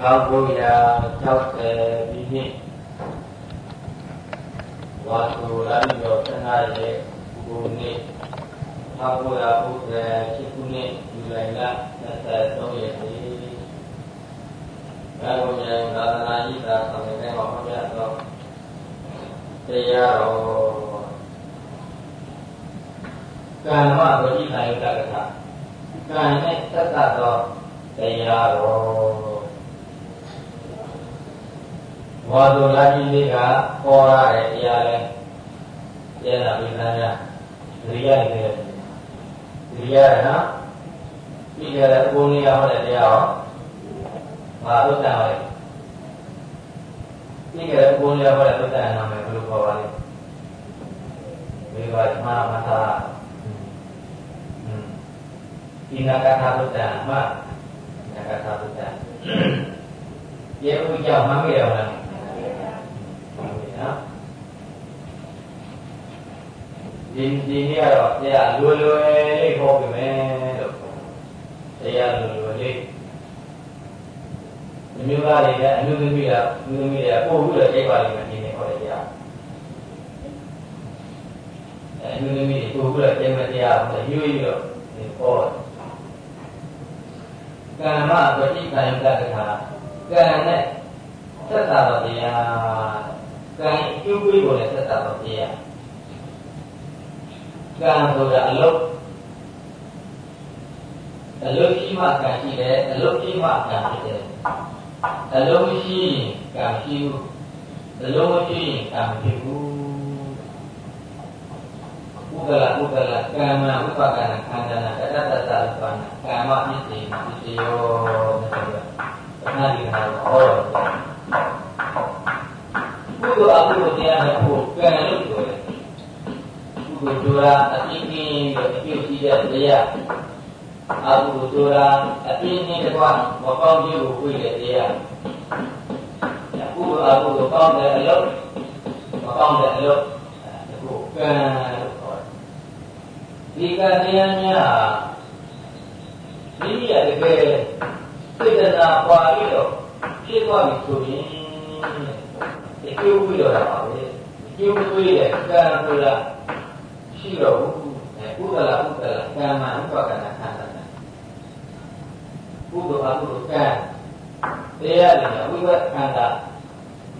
1960ပြည့်နှစ်ဝါဆိုလာပြီးတော့15ရက်ဘုနေ့1998ခုနှစ်ဇူလိုင်လ23ရက်နေ့ဘာလို့လဲသာသနာ့ဤသာဆောင်တဲ့ဟောပြတော့တရားတော်ကံမဝိသယုတ္တကထာကံနဲ့သက်သက်သောတရားတော် ဘောဓလာကြီးလေးကပေါ်ရတဲ့တရားလဲကျဲလာပြီးသားရဒရိယနေတယ်ဒရိယရနော်ပြီးကြတဲ့ဘုန်းကြီးဟောတဲ့တရားရောမာသုတ္တဟောတယ်ပြီးကြတဲ့ဘုန်းကြီးဟောတဲ့သုတ္တနာမည်ဘယ်လိုခေါ်ပါလဲဒီကမှာမသာဒီနာကထာသုတ္တမနာကထာသုတ္တရေဥကြောင့်မှတ်မိရအောင်လား နော်ဒီဒီနေ့ကတော့တရားလွယ်လွယ်လေးဟောပြမယ်လို့တရားလွယ်လွယ်လေးဒီမျိုးသားတွေကအမှုသမီးကအမှုသမီးတွေကပို့ပြီးတော့ကြိတ်ပါလိမ့်မယ်ဒီနေ့ဟောတဲ့တရားအဲအမှုသမီးတွေပို့ပြီးတော့ကြိတ်မတရားဟောရွေးပြီးတော့ဒီဟောကမ္မပฏิကာယကတ္ထာကံနဲ့သက်တာတော်တရား ကံအကျိုးပေးပေါ်တဲ့သက်တာတော်တရားကံဆိုတာအလုတ်အလုတ်ရှိမှကံရှိတယ်အလုတ်ရှိမှကံဖြစ်တယ်အလုံးရှိရင်ကံရှိဘူးအလုံးမရှိရင်ကံဖြစ်ဘူးဥဒလဥဒလကမ္မဥပကနာခန္ဓာနာကတ္တတ္တသဘာနာကာမပစ္စေပစ္စယောနဲ့ဆိုတော့နာဒီနာဟောတယ်ကုသို လ်အကုသိုလ်တရားနဲ့ကိုကံလို့ပြောတယ်ကုသိုလ်ဆိုတာအသိဉာဏ်ကိုအကျိုးရှိတဲ့တရားအကုသိုလ်ဆိုတာအသိဉာဏ်တကွမကောင်းခြင်းကိုဝိတဲ့တရားကုသိုလ်အကုသိုလ်ကောင်းတဲ့အလုပ်မကောင်းတဲ့အလုပ်အခုကံလို့ခေါ်တယ်ဒီကံတရားများမိမိရတကယ်စေတနာပွာပြီးတော့ဖြစ်သွားပြီဆိုရင် အကျိုးပြီးတော့တာပါပဲအကျိုးပြီးတဲ့ကံဆိုတာရှိတော့ဘူးအဲဥဒ္ဒလဥဒ္ဒလကံမှဥပကနာခန္ဓာကုသိုလ်အကုသိုလ်ကံတရားတွေဝိဝတ်ခန္ဓာ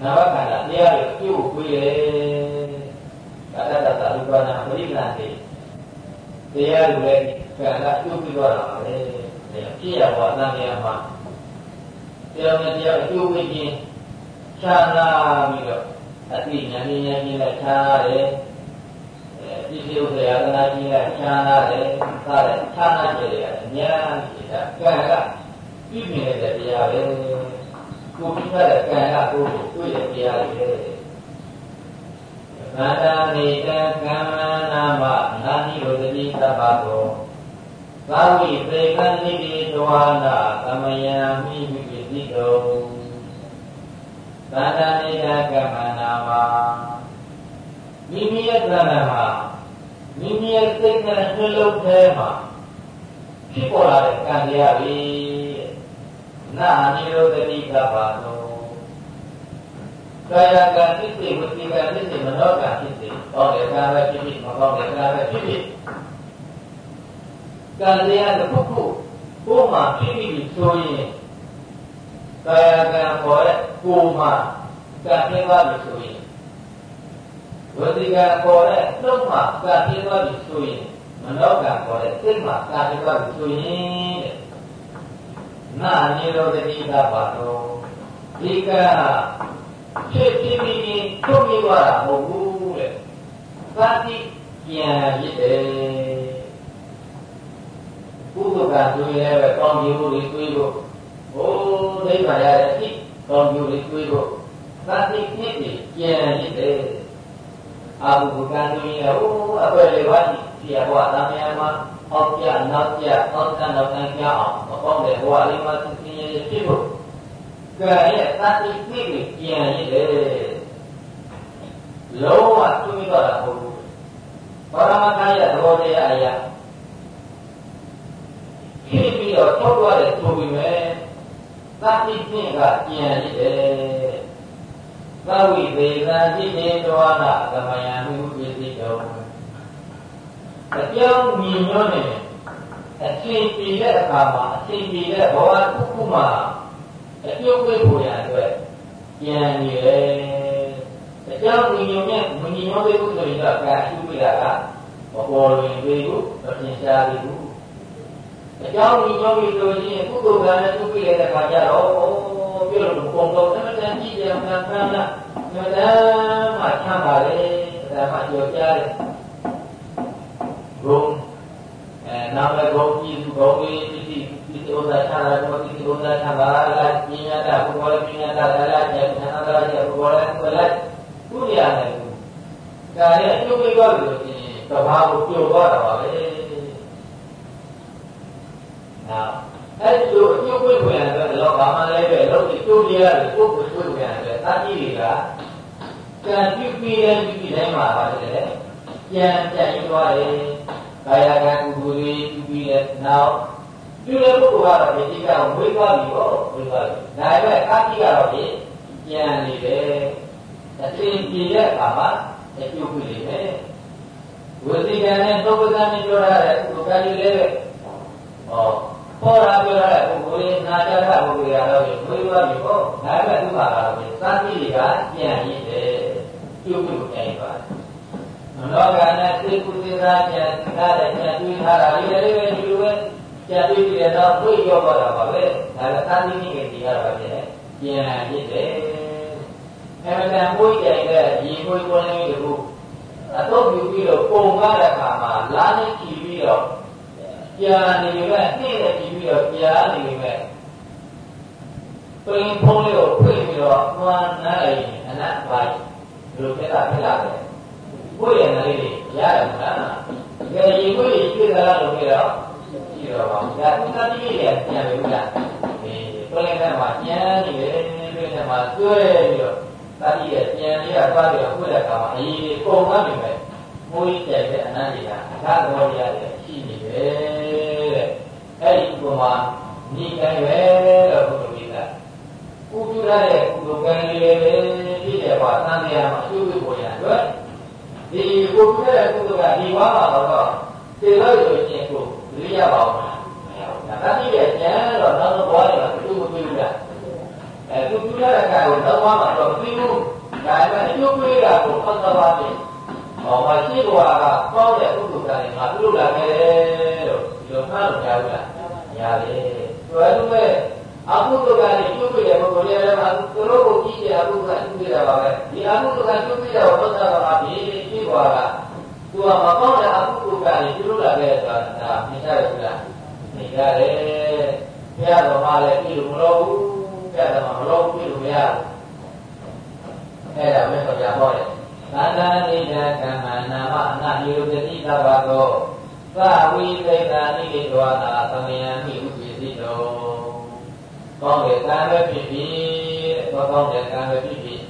နာမခန္ဓာတရားတွေအကျိုးကိုပြေးတယ်ကာတတတလူပနာပရိက္ခဏတေတရားတွေလည်းကံကအကျိုးပြီးတော့တာပါပဲဖြစ်ရပါသံဃာမှာတရားနဲ့တရားအကျိုးပေးခြင်း ခြားလာပြီးတော့အတိဉာဏ်ဉာဏ်ကြီးနဲ့ခြားရတယ်ပစ္စည်းဥစ္စာယတနာကြီးနဲ့ခြားလာတယ်စတဲ့ခြားလာကြတယ်အများကြီးဒါကံကပြည့်မြင်တဲ့တရားပဲကိုပြတဲ့ကံကကိုယ်ကိုတွေ့တဲ့တရားတွေပဲသန္တာနေတဲ့ကမ္မနာမနာတိဝတတိသဗ္ဗကောသာဝိသေကနိတိတဝါနာသမယံမိမိပိတိတော သန္တာနေတဲ့ကမ္မနာမမိမိရဲ့ကံမှာမိမိရဲ့စိတ်နဲ့နှလုံးထဲမှာဖြစ်ပေါ်လာတဲ့ကံတရားတွေနာနိရောဓတိကပါသောကာယကံဖြစ်စေဝစီကံဖြစ်စေမနောကံဖြစ်စေတောင်းတဲ့ကံပဲဖြစ်ဖြစ်မကောင်းတဲ့ကံပဲဖြစ်ဖြစ်ကံတရားတစ်ခုခုကိုယ်မှာဖြစ်ပြီးဆိုရင်ကာယကံပေါ်တဲ့ ကိုယ်မှာကံဖြစ်သွားပြီဆိုရင်ဝစီကံပေါ်တဲ့နှုတ်မှာကံဖြစ်သွားပြီဆိုရင်မနောကံပေါ်တဲ့စိတ်မှာကံဖြစ်သွားပြီဆိုရင်တဲ့နာနိရောဓတိကပါတော့ဒီကဖြစ်ဖြစ်ပြီးပြီးထုတ်ပြီးသွားတာမဟုတ်ဘူးတဲ့သတိပြန်ရစ်တယ်ကုသကဆိုရင်လည်းကောင်းကျိုးတွေတွေးဖို့ဟိုးနိဗ္ဗာန်ရတဲ့အဖြ စ်ကောင်းကျိုးတွေတွေးဖို့သတိဖြစ်ပြီးပြန်ရစ်တယ်အာဟုဘုကံဆိုရင်ဟိုးအပွဲလေးပါးရှိရဘဝသံဃာမှာအောက်ပြနောက်ပြအောက်ကနောက်ကန်ပြအောင်မကောင်းတဲ့ဘဝလေးမှာသင်ရဖြစ်ဖို့ကံရဲ့သတိဖြစ်ပြီးပြန်ရစ်တယ်လုံးဝတွေးတော့တာမဟုတ်ဘူးဘာမှမကရသဘောတရားအရာဖြစ်ပြီးတော့ထုတ်သွားတယ်ဆိုပြီးမယ် သတိဖြင့်ကကျန်ရတဲ့သဝိသေသတိတေတောနာသမယံမိဟုပိစိတောအကြောင်းမြင်ညွှန်းနေအချိန်ပြည့်တဲ့အခါမှာအချိန်ပြည့်တဲ့ဘဝတစ်ခုမှာအကျုပ်ဝိဖို့ရအတွက်ကျန်နေတယ်အကြောင်းမြင်ညွှန်းနဲ့မမြင်ညွှန်းသေးဘူးဆိုရင်တော့ကာရှုပြတာကမပေါ်လွင်သေးဘူးမပြင်းရှားသေးဘူး အကြောင်းမြင်ညွှန်းပြီးဆိုရင်ကုသိုလ်ကံနဲ့သူပြည့်တဲ့အခါကျတော့ပြောလို့ပုံတော့အမှန်တန်ကြည့်ကြမှန်ကန်လားမတမ်းမှချမ်းပါလေဒါမှကြော်ကြားတယ်ဘုံအဲနာမဂုံကြီးသူဘုံကြီးတိတိတိဥဒ္ဒါချာရဘောတိတိဥဒ္ဒါချာဘာလာပညာတာဘုဘောပညာတာလာလာကျေသနာတာကျေဘုဘောလည်းဘုလည်းသူရရတယ်ဒါရဲ့အကျိုးပေးသွားလို့ရှိရင်တဘာကိုပြုတ်သွားတာပါပဲနောက် အဲ့ဒီလိုအကျိုးပေးဝင်ရတဲ့လောကမှာလည်းပဲလောကီကျိုးရတဲ့ပုဂ္ဂိုလ်ပေးဝင်ရတဲ့သတိတွေကကံပြုပြီးတဲ့ဒီတိုင်းမှာပါတယ်ပြန်ပြန်ရသွားတယ်ကာယကံကုသိုလ်တွေပြုပြီးတဲ့နောက်ပြုတဲ့ပုဂ္ဂိုလ်ကတော့ဒီကဝိသွားပြီပေါ့ဝိသွားပြီဒါပေမဲ့အတိကတော့ပြန်နေတယ်အစဉ်ပြေတဲ့အခါမှာအကျိုးပြုနေတယ်ဝိသိကံနဲ့သုဘကံနဲ့ပြောရတဲ့ပုဂ္ဂိုလ်ကကြီးလည်းဟော ခေါ်လာပြောရတဲ့ပုဂ္ဂိုလ်ရဲ့နာကြတဲ့ပုဂ္ဂိုလ်ရတော့ဝိသွားပြီပေါ့ဒါပေမဲ့သူ့မှာကတော့သတိတွေကပြန်ရည်တယ်ကျုပ်ပြုပြန်သွားတယ်လောကနဲ့သိကုသရာကျန်ထားတဲ့ကျန်တွေးထားတာလေးလေးပဲဒီလိုပဲကျန်တွေးပြီးတော့ဝိရောတော့တာပါပဲဒါကသာတိနိကေတီကတော့ပြန်ပြန်ရည်တယ်အဲမတန်မွေးကြိုင်တဲ့ရေမွေးပေါ်နေတခုအတော့ပြုပြီးတော့ပုံကားတဲ့အခါမှာလာနေကြည့်ပြီးတော့ ကြာနေပဲနှိမ့်နေကြည့်ပြီးတော့ကြာနေပဲပင်ဖုံးလေးကိုဖွင့်ပြီးတော့မှန်းနိုင်ရင်အနတ်ပိုင်းဒီလိုဖြစ်တာဖြစ်လာတယ်ကိုယ့်ရဲ့နလေးတွေရတယ်မလား။ဒါရေကိုယ်ကြီးပြည့်လာလို့ပြတော့ကြည့်တော့ပါဘူး။ဒါသူကတိတိရဲ့ပြန်ပြီလား။ဒီပလင်ထဲမှာကျန်နေတယ်ပြည့်ထဲမှာကျွဲပြီးတော့တတိရဲ့ပြန်လေးကသွားပြီးတော့ကိုယ့်တဲ့ကောင်အရင်ပုံမှန်ပြီပဲ။ မိုးကြီးတဲ့တဲ့အနန္တိကအခါတော်ရတယ်ရှိနေတယ်တဲ့။အဲ့ဒီဥပမာညီတိုင်းပဲလို့ဘုရားကြီးကကုသရတဲ့ကုသိုလ်ကံလေးပဲပြည့်တယ်ပါသံဃာမှာအကျိုးပေးပေါ်ရအတွက်ဒီကိုပြတဲ့ကုသိုလ်ကဒီဝါမှာတော့သိလို့ဆိုရင်ကိုလူရပါအောင်မရဘူး။ဒါတိရဲ့ကျန်တော့နောက်တော့ဘွားတွေကသူ့မတွေ့ဘူးလား။အဲသူပြတဲ့ကံကိုနောက်ဘွားမှာတော့သိဘူး။ဒါပေမဲ့အကျိုးပေးတာကိုဖတ်သဘာပြီ။ ဟောမရှိဘွားကကောင်းတဲ့ကုသိုလ်ကံတွေငါပြုလုပ်လာခဲ့တယ်လို့ဒီလိုမှတ်လို့ရဘူးလား။ရပါလေ။ဆိုတော့မဲ့အကုသိုလ်ကံတွေကျိုးပေးတဲ့ပုဂ္ဂိုလ်တွေလည်းသူတို့ကိုကြည့်ကြအကုသိုလ်ကကျိုးပေးတာပါပဲဒီအကုသိုလ်ကကျိုးပေးတာကိုသတ်တာပါပြီရှိွားကသူကမကောင်းတဲ့အကုသိုလ်ကံတွေကျိုးလာခဲ့ဆိုတာဒါမြင်ရတယ်ဘူးလားမြင်ရတယ်ဘုရားတော်မှာလည်းပြည်လို့မလို့ဘူးဘုရားတော်မှာမလို့ပြည်လို့မရဘူးအဲ့ဒါမဲ့ဆိုပြဟောတယ် သန္တာနိဒကမ္မနာမအနာယုတတိတဘသောသဝိသေတာနိကေတောနာသမယံမိဥပိစိတောကောင်းတဲ့ကံပဲဖြစ်ဖြစ်တဲ့ကောင်းတဲ့ကံပဲဖြစ်ဖြစ်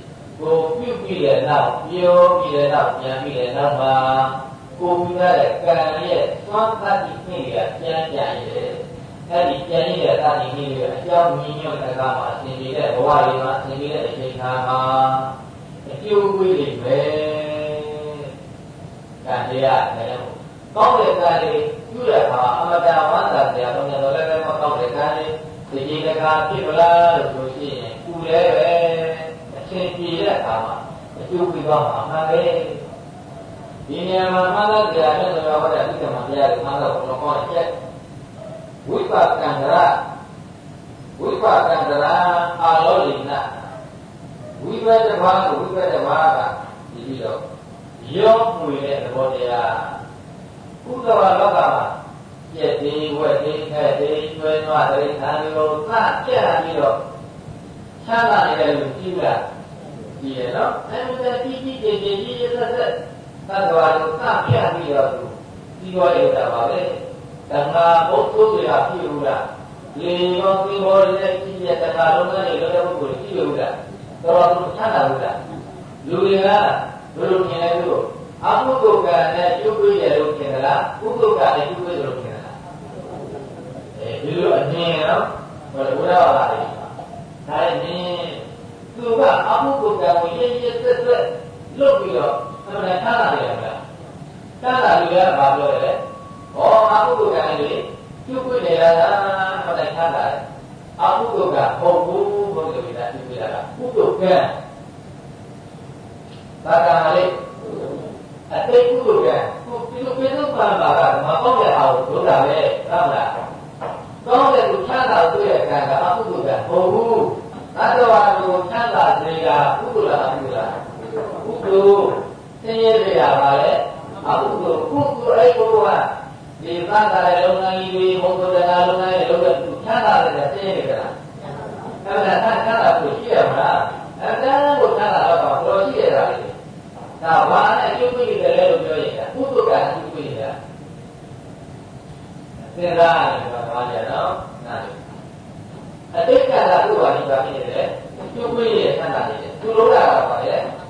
ကိုပြုပြီးတဲ့နောက်ပြောပြီးတဲ့နောက်ပြန်ပြီးတဲ့နောက်မှာကိုပြုရတဲ့ကံရဲ့သွမ်းသတိနှိမ့်ရပြန်ပြန်ရဲ့အဲ့ဒီပြန်ရတဲ့သတိနှိမ့်ရအကြောင်းမြင်ညွတ်တဲ့ကမှာအစဉ်နေတဲ့ဘဝတွေမှာအစဉ်နေတဲ့အချိန်ခါမှာ အကျိုးပေးနေပဲကံတရားလည်းကောင်းတဲ့ကံတွေပြုရတာအမတန်ဝမ်းသာစရာတော့လည်းလည်းမကောင်းတဲ့ကံတွေဒီကြီးတကာဖြစ်မလားလို့ဆိုရှင်ကုလည်းပဲအချင်းပြေတဲ့အခါမှာအကျိုးပြီးတော့မှာမှန်ပဲဒီနေရာမှာမှန်တဲ့တရားနဲ့ဆိုတော့ဟောတဲ့ဥက္ကမတရားကိုမှန်တော့ဘုရားဟောတဲ့ဝိပါကံဒရဝိပါကံဒရာအာလောလိန ဝိပတ္တဘာဝိပတ္တဘာကဒီပြီးတော့ရောမှုတဲ့သဘောတရားဥဒ္ဒဝလောကမှာပြက်သေးဝက်သေးခက်သေးကျွဲနွားသေးခံလို့သပြက်ပြီးတော့ချမ်းသာနေတယ်လို့ကြည့်လားကြည့်ရနော်အဲဒီတည်းကြီးကြီးကြီးကြီးကြီးဆက်ဆက်သတ္တဝါတို့သပြက်ပြီးတော့သူပြီးတော့ရတာပါပဲတဏှာဘုဒ္ဓတွေကပြည့်လို့လားလေရောသီဘောရဲ့ကြီးရဲ့တဏှာလုံးကနေလောတဲ့ပုဂ္ဂိုလ်ကြည့်လို့လား တော်တော်ချမ်းသာလို့လားလူတွေကဘယ်လိုမြင်လဲလို့အမှုတုကံနဲ့ကျုပ်ပြည့်ရလို့ထင်သလားဥတုကံနဲ့ကျုပ်ပြည့်လို့ထင်ဒီလိုအမြင်နော်ဘုရားဘာသာတွေကုသိုလ်ကံကိုရင်းရင်းသက်သက်လွတ်ပြီးတော့အမှန်တရားထားရတယ်ဗျာထားတာလူရတာဘာပြောလဲဟောအကုသိုလ်ကံတွေပြုတ်ပြနေရတာအမှန်တရားထားတာ အကုသိုလ်ကဟုတ်ဘူးဘုရားမိသားပြုတ်ပြတာကကုသိုလ်ကံဘာကံလေးအတိတ်ကုသိုလ်ကံကိုဒီလိုပြည့်စုံပါမှာကမပေါ့တဲ့အောင်လို့တာပဲဟုတ်လားကောင်းတဲ့သူချမ်းသာတွေ့တဲ့ကံကအကုသိုလ်ကဟုတ်ဘူးသတ္တဝါကိုချမ်းသာစေတာကုသိုလ်လားအကုသိုလ်လားကုသိုလ်သင်ရစေတာပါလေအကုသိုလ်ကုသိုလ်အဲ့ကိုက ဒီသံဃာရဲ့လုပ်ငန်းကြီးတွေဘုရားတရားလုပ်ငန်းရဲ့လုပ်တဲ့သူချမ်းသာတဲ့သင်ရနေကြလားအဲ့ဒါချမ်းသာကိုရှိရမလားအဲ့ဒါကိုချမ်းသာတော့တော့ရှိရတာလေဒါဘာနဲ့အကျိုးပေးတယ်လဲလို့ပြောရင်ကုသိုလ်ကအကျိုးပေးတယ်စဉ်းစားရတယ်ဘာမှမရတော့နားအတိတ်ကလာသူ့ဘာဖြစ်ဖြစ်နေတယ်ကျုပ်ပေးရဆန္ဒနေတယ်သူလိုတာကပါလေအ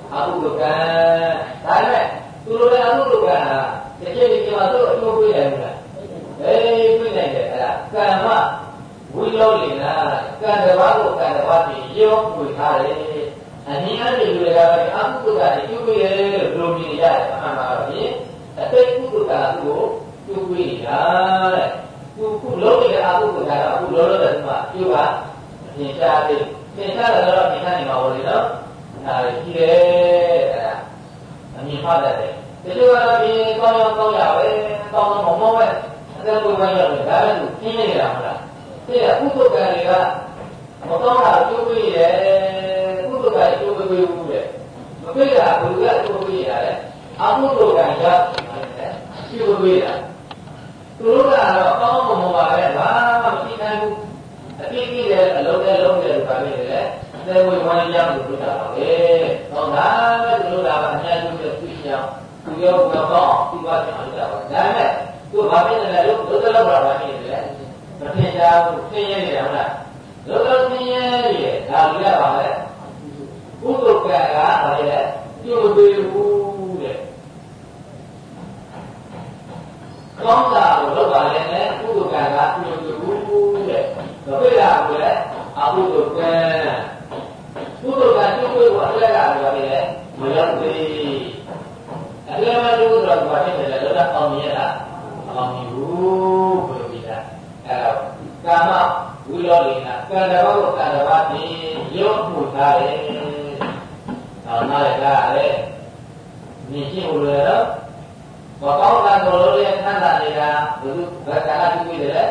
ဟုလ ဘုသူဘက္ကနာပြုပြီးတယ်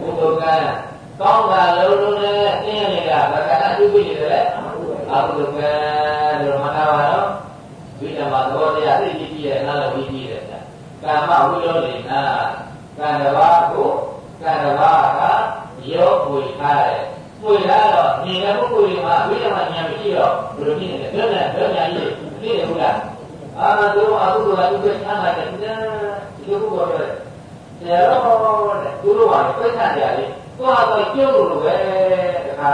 ဘုသူကံကောင်းတာလို့လို့လည်းသိရနေတာဘက္ကနာပြုပြီးတယ်လေအဘုသူကံလို့မှတ်ထားပါတော့ဝိဓမ္မာသဘောတရားသိကြည့်ကြည့်ရဲ့နားလည်းဝိကြည့်တယ်ကာမဝိလောလိနာကံတဘာကိုကံတဘာကရောပွေထားတယ်ပွေထားတော့ဉာဏ်ပုဂ္ဂိုလ်တွေမှာဝိဓမ္မာဉာဏ်မရှိတော့ဘယ်လိုဖြစ်နေလဲဘယ်နဲ့ဘယ်ညာကြီးသိတယ်ဟုတ်လားအာသူအကုသိုလ်ကသူ့ချမ်းသာတယ်ဒီလိုကိုပြောတယ်။ ဒါတော့သူတို့ကပြတ်ချကြတယ်။သူကတော့ကျုပ်လိုပဲတခါ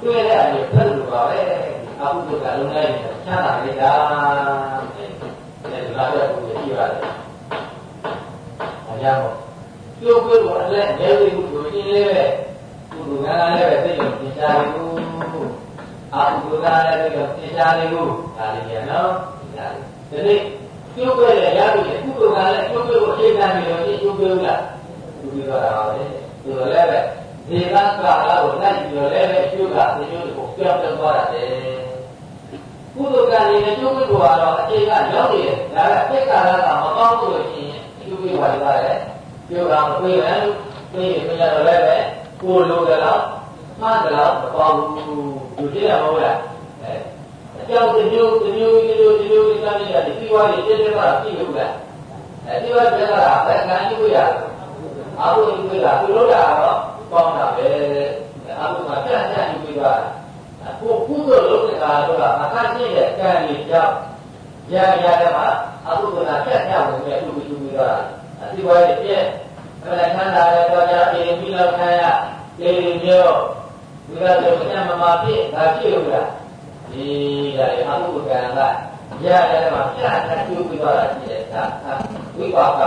တွေ့တဲ့အမျိုးဖက်လိုပါပဲ။အကုသိုလ်ကလုံးလိုက်ချမ်းသာနေတာ။ဒါကလည်းဘုရားကြည့်ရတယ်။အကြောင်းကျုပ်ကိုအလက်နေလေးကိုရှင်းလေးပဲ။သူကလည်းပဲသိရင်သင်ကြားလေးကိုအကုသိုလ်ကလည်းသိရင်သင်ကြားလေးကိုဒါလေးရနော်။သင်ကြားလေးဒီနေ့ ကျုပ်ပဲရပြီကုသိုလ်ကလည်းကျုပ်ပဲကိုအခြေခံပြီးတော့ကျုပ်ပဲလားသူပြောတာပါပဲသူလည်းပဲဒီကကာလာကိုလိုက်ပြီးတော့လည်းပဲကျုပ်ကဒီလိုကိုပြောပြသွားတယ်ကုသိုလ်ကလည်းကျုပ်ပဲကတော့အခြေကရောက်နေတယ်ဒါကစိတ်ကာလကမကောင်းလို့ရှိရင်ကျုပ်ပဲပါရတယ်ကျုပ်ကမပြေရလို့ပြေးပြရတော့လည်းပဲကိုလိုကြတော့မှန်ကြတော့မပေါဘူးသူကြည့်ရမဟုတ်လား အဲအကြောင်းတစ်မျိုးတစ်မျိုးတစ်မျိုးတစ်မျိုးဒီကနေ့ရတယ်ပြီးသွားပြီတိတိကျကျပြည့်လို့လားအဲဒီဝပြတာဘယ်ကံကြည့်ရအာဟုကြည့်ရသူလို့တာတော့ကောင်းတာပဲအာဟုကပြတ်ပြတ်ကြည့်သွားကိုကုသိုလ်လုပ်နေတာတော့အခါချင်းရဲ့ကံကြီးကြောင့်ရရတဲ့မှာအာဟုကပြတ်ပြတ်ဝင်တဲ့သူ့သူ့ပြီးတော့ဒီဝါရဲ့ပြည့်ဘယ်နဲ့ဆန်းတာလဲတော့ကြအေးပြီးလောက်ခံရတေမျိုးဒီကတော့ကျမမပြည့်ဒါပြည့်လို့လား ဒီရတယ်အမှုကံကရတယ်မှာပြတ်တက်ကျူးပြီးတော့ရှိတယ်ဒါဝိပါက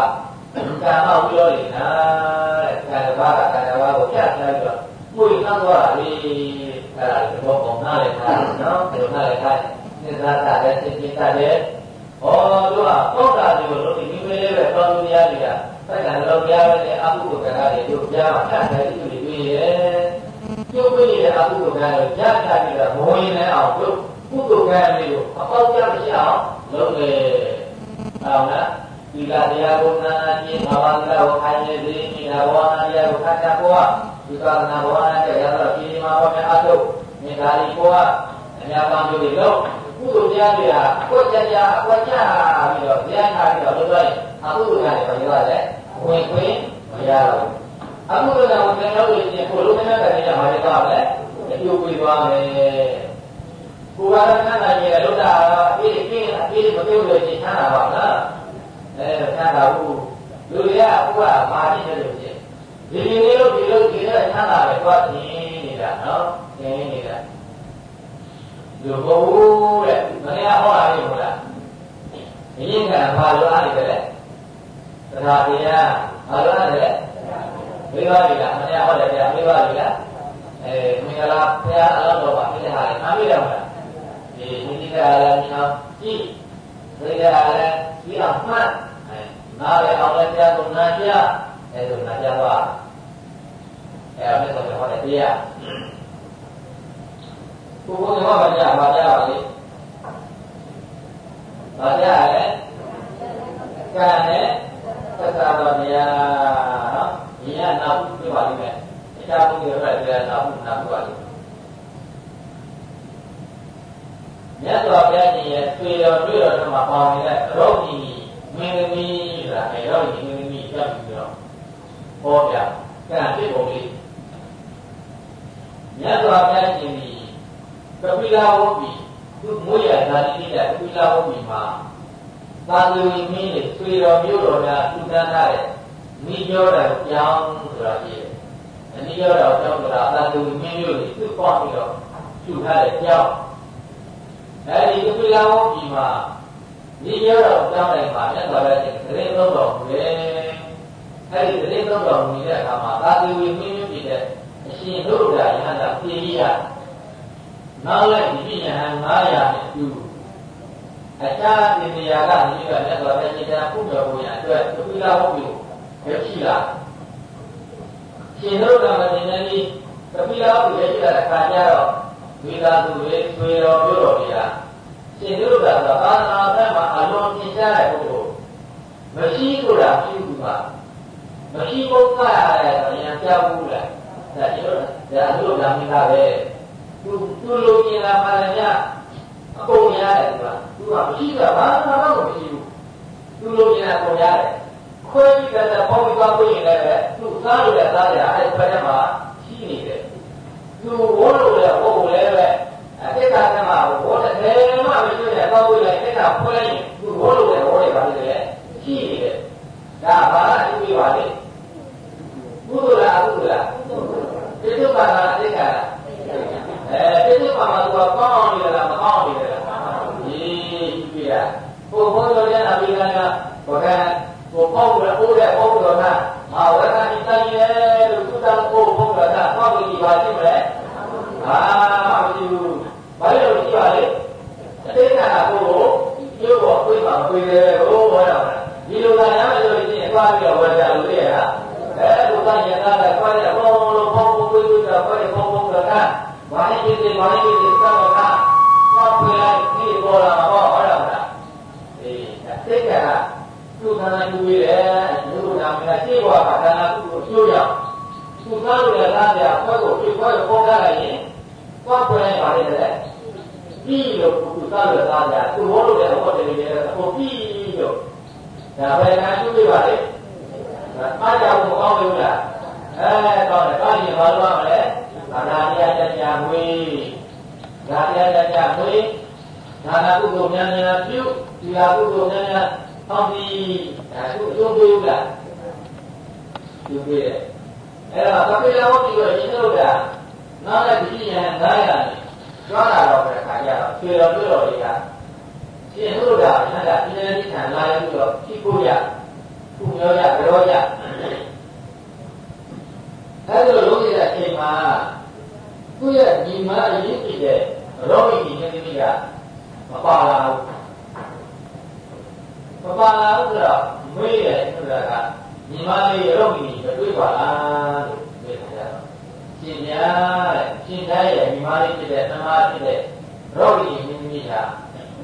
ကာမဝိရောလိနာတဲ့ကာယဘာကကာယဘာကိုပြတ်တက်ပြီးတော့မှုရမ်းသွားတာလေအဲ့ဒါဒီဘောပုံနားလည်းထားနော်ဒီလိုနားလည်းထားသစ္စာတာလည်းသိသိတာလည်းဟောတို့ကပေါက်တာဒီလိုလို့ဒီမိမေးလေးပဲတော်သူများတွေကစက္ကန့်လုံးများပဲအကုသိုလ်ကံတွေတို့ကြားမှာအဲ့ဒါတွေတွေ့တွေ့ရဲ့ ကျုပ်တွေ့တဲ့အကုသိုလ်ကံတွေကြားချပြီးတော့ဘုံရင်လည်းအောင်တို့ကုသိုလ်ကံတွေကိုအပေါက်ကြမရှိအောင်လုပ်လေအောင်လားဒီကတရားကိုနာနာချင်းဘာဝနာကိုခိုင်းနေသည်မိနာဘောနာတရားကိုခတ်တာကောဒီကနာဘောနာတရားရတော့ဒီမှာဘောနဲ့အထုတ်မိဂါလီကောအများကောင်းကျိုးတွေလို့ကုသိုလ်တရားတွေဟာကိုယ်ကြကြအကွက်ကြပြီးတော့ဉာဏ်ထားပြီးတော့လုပ်လိုက်အကုသိုလ်ကလည်းဘာလို့လဲဝင်ခွင့်မရတော့ အကုသိုလ်ကဝင်ခွင့်လို့ရှိရင်ကိုလိုမင်းတဲ့တရားမှာလည်းကောင်းလဲအကျိုးပေးသွားမယ်ကိုယ်ကလည်းခန္ဓာကြီးရဲ့လို့တာအေးအေးအေးမပြုတ်လို့ရှိရင်ခန္ဓာပါလားအဲခန္ဓာဘူးလူတွေကဘုရားမာတိတယ်လို့ရှိရင်ဒီဒီလေးလို့ဒီလိုဒီလိုခန္ဓာပဲသွားနေနေတာနော်နေနေတာလူဘုတဲ့မင်းဟောတာလေဟုတ်လားမင်းကဘာလို့အားနေတယ်လဲတရားတရားဘာလို့အားနေလဲ မိဘတွေကမင်းဟောတယ်တရားမိဘတွေကအဲမင်္ဂလာဘုရားအလောတော်ပါပြည့်ဟာလေအားမိတယ်မလားဒီမိတိကလည်းမြောင်းကြည့်ဒီကလည်းဒီအောင်မှတ်နားလေအောင်လည်းတရားကိုနာကြအဲဒါနာကြတော့အဲအမေဆိုတော့ဟောတယ်တရားကိုကိုကဘာကြဘာကြပါလဲဘာကြလဲကံနဲ့သစ္စာတော်တရားနော်ညီရ နာမှုပြပါလိမ့်မယ်တရားဘုရားရဲ့နာမှုနာမှုပါလိမ့်မယ်မြတ်စွာဘုရားရှင်ရဲ့ဆွေတော်တွေ့တော်မှာပေါင်းနေတဲ့ရောဂီမင်းသမီးဆိုတာအဲရောဂီမင်းသမီးပြောက်ပြီးတော့ဟောပြကံဖြစ်ပုံလေးမြတ်စွာဘုရားရှင်ဒီကပိလာဝတ်ပြီးသူ့မွေးရတာတိတဲ့ကပိလာဝတ်ပြီးမှာသာသဝီမင်းတွေဆွေတော်မျိုးတော်များသူတန်းထားတဲ့ မိကျော်တော်ကြောင်းဆိုတာရှိတယ်။အနည်းရောတော်ကြောင်းဆိုတာသာသဝီမင်းမျိုးတွေသူ့ပေါ့ပြီးတော့ကျူထားတဲ့ကြောင်းအဲဒီကပိလာဝတ်ပြီးမှာမိကျော်တော်ကြောင်းတိုင်းမှာမြတ်စွာဘုရားရှင်သတင်းသုံးတော်မူတယ်။အဲဒီသတင်းသုံးတော်မူတဲ့အခါမှာသာသဝီမင်းမျိုးဖြစ်တဲ့အရှင်တို့ရာယဟန္တာပြည်ကြီးရနောက်လိုက်ဒီဉာဏ်900နဲ့အတူအခြားဒီနေရာကနေပြီးတော့မြတ်စွာဘုရားရှင်ကပုဒ်တော်ကိုရအတွက်သီလဟုတ်ပြီ ရရှိလာရှင်တို့ကမတင်နေပြီးသီလဟုတ်ပြီရရှိလာတဲ့ခါကျတော့ဝိသာသူတွေဆွေတော်ပြောတော်တွေကရှင်တို့ကသာသာနာဘက်မှာအလုံးသင်ကြားတဲ့ပုဂ္ဂိုလ်မရှိဆိုတာပြုဘူးပါမရှိဘုရားရတယ်ဆိုရင်ကြောက်ဘူးလားဒါကျတော့ဒါတို့ဓမ္မကပဲသူသူလိုချင်တာမှလည်းများအကုန်ရတယ်သူကသူကမရှိတာဘာမှတော့မရှိဘူးသူလိုချင်တာကုန်ရတယ် ခွဲပြီးတော့ပေါင်းပြီးသွားကိုရင်လည်းပဲသူစားလို့လည်းစားရအဲ့ဒီဘက်မှာရှိနေတယ်သူဝေါ်လို့လည်းဝေါ်ကိုလည်းပဲအတိတ်ကတည်းကဝေါ်တဲ့တယ်မှမရှိတဲ့ကောက်ပြီးလိုက်တိတ်ကဖွင့်လိုက်သူဝေါ်လို့လည်းဝေါ်ရပါလိမ့်မယ်ရှိနေတယ်ဒါဘာအကျိုးပြပါလဲကုသိုလ်လားအကုသိုလ်လားပြစ္ဆုတ်ပါလားအတိတ်ကလားအဲပြစ္ဆုတ်ပါမှာသူကကောင်းအောင်နေလားမကောင်းအောင်နေလားကြီးကြည့်ရကိုဘုန်းတော်ရဲ့အဘိဓမ္မာဘောကကိုပေါ့ရအိုးတဲ့ပေါ့တော်ကမာဝရဏိတယေလို့သူတန် ကိုဘုန်းတော်ကပေါ့ပြီးပါရှိမလဲအာမရှိဘူးဘာလို့ရှိပါလဲအတိတ်ကကိုကိုကျိုးကိုအခွင့်မှာခွေတယ်ဟိုဟောတာဒီလိုကရမယ်လို့ရှိရင်သွားပြီးတော့ဝယ်ကြလို့ရတာအဲလိုကရတာကခွဲတယ်ဘုံလို့ဘုံဘုံခွေးခွေးတာခွဲတယ်ဘုံဘုံကဘာနဲ့ဖြစ်တယ်ဘာနဲ့ဖြစ်တယ်စတော့ကသွားခွေလိုက်ဒီပေါ်လာမှာဟောဟောတာအေးအတိတ်က သူခန္ဓာကိုယ်ရဲ့လူနာမည်ရှင်းသွားတာခန္ဓာကိုယ်ကိုကျိုးရသူသားလို့လည်းသားပြခွဲကိုပြခွဲကိုပေါ်ထားလိုက်ရင်သွားခွဲလိုက်ပါလေတဲ့ပြီးလို့သူသားလို့သားပြသူဟောလို့လည်းဟောတယ်လေအခုပြီးလို့ဒါပဲကကျိုးပြပါလေအားကြောင့်မကောင်းဘူးလားအဲကောင်းတယ်ကောင်းရင်ဘာလို့ရမလဲဘာသာတရားတရားဝေးဒါတရားတရားဝေးဒါနာကုသိုလ်များများပြုဒီဟာကုသိုလ်များများ ဟောဒီဒါသူအကျိုးပေးဘူးလားပြုပေးတယ်အဲ့တော့သပိလဝတ်ပြီးတော့ရှင်းလို့တာနောက်လည်းဒီဉာဏ်900နဲ့ကျွမ်းလာတော့တဲ့ခါကျတော့ဖြေတော်ပြတော်တွေကရှင်းလို့တာဆန္ဒပြင်းပြင်းထန်လာရပြီးတော့ဖြိဖို့ရခုပြောရကြောရအဲ့လိုလုပ်နေတဲ့အချိန်မှာသူ့ရဲ့ညီမအရေးဖြစ်တဲ့ရောဂီဒီနေသမီးကမပါလာဘူး မပါလာဘူးဆိုတော့မွေးတယ်ဆိုတာကညီမလေးရောဂီဒီမတွေ့ပါလားလို့ပြောကြတော့ရှင်များတဲ့ရှင်သားရဲ့ညီမလေးဖြစ်တဲ့သမားဖြစ်တဲ့ရောဂီဒီနေသမီးဟာ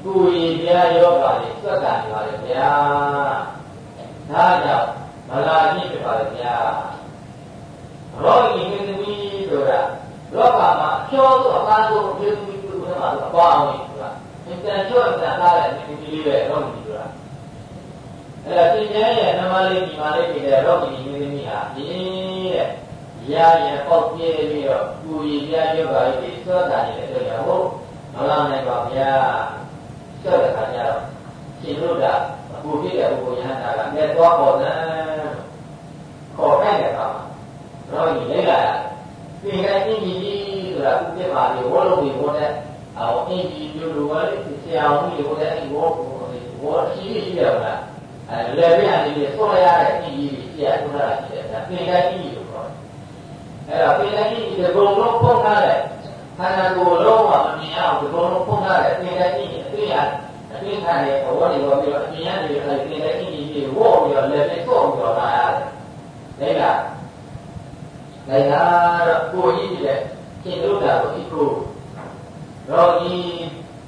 ကိုယ်ရည်ပြားယောဂါတွေစက်တာနေပါလေဗျာဒါကြောင့်မလာကြည့်ဖြစ်ပါလေဗျာရောဂီနေသမီးဆိုတာလောကမှာအကျော်ဆုံးအကားဆုံးအပြုစုပြုစုမှာအပွားအောင်ဆိုတာအင်တန်ကျော်အင်တန်သားတဲ့နေသမီးလေးပဲရောဂီဆိုတာ အဲ့ဒါသင်္ချမ်းရဲ့နမလေးဒီမလေးဖြစ်တဲ့ရောဂီနေသမီးဟာဒီတဲ့ရာရင်ပေါက်ပြဲပြီးတော့ကိုယ်ရည်ပြားယောဂါတွေစက်တာနေတဲ့အတွက်ကြောင့်မလာနိုင်ပါဗျာဆက်တဲ့ခါကျတော့ရှင်တို့ကအပူဖြစ်တဲ့ပုဂ္ဂိုလ်ယဟန္တာကလက်သွားပေါ်တယ်ခေါ်ခိုင်းတဲ့အခါမှာတော့ဒီလေးလာပြင်ခိုင်းအင်းကြီးဆိုတာဥပ္ပမာလေးဝေါ်လုံးကြီးဝေါ်တဲ့အော်အင်းကြီးမျိုးလိုပါလေဆရာအောင်ကြီးဝေါ်တဲ့ဝေါ်ဝေါ်ရှိရှိတယ်မလား အဲလေပြရနေပြီးဆောရရတဲ့အင်းကြီးဆရာထုတ်တာရှိတယ်ဒါပြင်ခိုင်းအင်းကြီးလို့ခေါ်တယ်အဲ့ဒါပြင်ခိုင်းအင်းကြီးဒီဘုံလုံးပုံထားတဲ့ခန္ဓာကိုယ်လုံးဝမမြင်အောင်ဒီဘုံလုံးပုံထားတဲ့ပြင်ခိုင်းအင်းကြီးအသိရတယ်အသိခံတဲ့ဘဝတွေပေါ်ပြီးတော့အပြင်ကနေအဲ့ဒီပြင်ခိုင်းအင်းကြီးကိုဝေါ်ပြီးတော့လေပြဆော့ပြီးတော့လာရတယ်ဒါကနိုင်တာတော့ကိုကြီးတဲ့ရှင်တို့တာကိုဒီကိုတော့ဒီ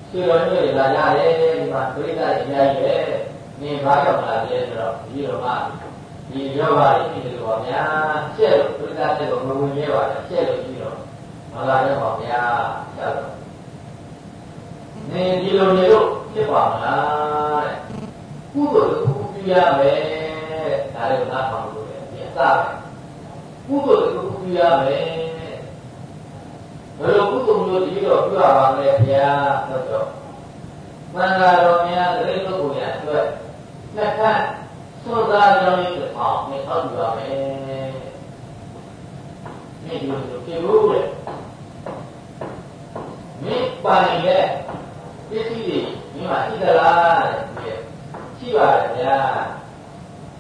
ဆွေတော်တွေလာရတယ်ဒီမှာဒိဋ္ဌိအများကြီးပဲ နေဘာရောက်လာလဲဆိုတော့ဒီလိုမှဒီယောဂါကြီးဖြစ်လို့ပါဗျာရှက်လို့ဒိဋ္ဌိတဲ့ကိုမဝင်ရဲပါနဲ့ရှက်လို့ပြီးတော့မလာရပါဗျာဆက်တော့နေဒီလိုနေလို့ဖြစ်ပါမလားတဲ့ကုသိုလ်ကိုပြုရမယ်ဒါလည်းနားထောင်လို့ရတယ်အစပဲကုသိုလ်ကိုပြုရမယ်ဘယ်လိုကုသိုလ်မျိုးဒီတော့ပြုရပါမလဲဗျာဆိုတော့မင်္ဂလာတော်များတရိပ်ပုဂ္ဂိုလ်များအတွက် နှစ်ခါသွန်သားကြောင်းလေးတစ်ပေါင်းနဲ့ထောက်ပြရမယ်မိဒီလိုပြေလို့လေမိပိုင်ရဲ့ပစ္စည်းတွေမိမရှိသလားတဲ့ရှိပါတယ်ဗျာ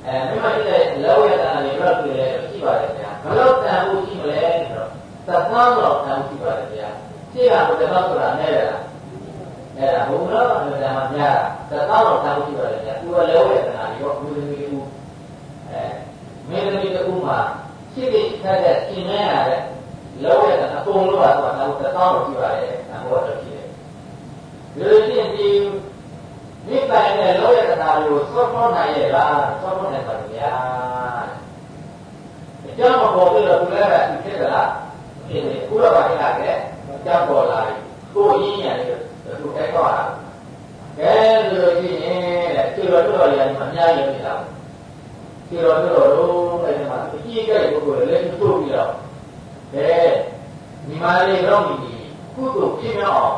အဲမိမရှိတဲ့လောရတနာတွေတော့တွေ့တယ်ရှိပါတယ်ဗျာဘယ်တော့တန်ဖို့ရှိမလဲဆိုတော့သတ်သောတော့တန်ဖို့ရှိပါတယ်ဗျာရှင်းတာဘယ်တော့ဆိုတာနဲ့လား အဲ့ဒါဘုံတော့အမှန်တမ်းများတာသတ်သောတော့တန်ဖို့ရှိပါတယ်ဗျာသူကလောရတနာတွေတော့ဘုရားမီတူအဲမင်းသမီးတူမှာရှိတဲ့ခက်တဲ့ရှင်းနေရတဲ့လောရတနာအကုန်လုံးကတော့သတ်သောတော့ရှိပါတယ်ဒါဘောတော့ရှိတယ်ဒီလိုရှင်းပြီးမိပိုင်တဲ့လောရတနာကိုစောပေါ်နိုင်ရဲ့လားစောပေါ်နိုင်ပါဗျာအကြောင်းမပေါ်ပြီးတော့သူလည်းပဲသူဖြစ်ကြလားဖြစ်နေခုတော့ပါလာခဲ့အကြောင်းပေါ်လာပြီကိုရင်းရတယ် သူတိုက်တော့တာကဲဒီလိုရှိရင်တဲ့ခြေတော်တော်ရည်အများကြီးဖြစ်လာခြေတော်တော်လို့အဲ့ဒီမှာအကြီးအကဲပုဂ္ဂိုလ်လည်းသူ့ပြီးတော့ကဲဒီမှာလေးတော့ဒီကုသိုလ်ပြည့်မြောက်အောင်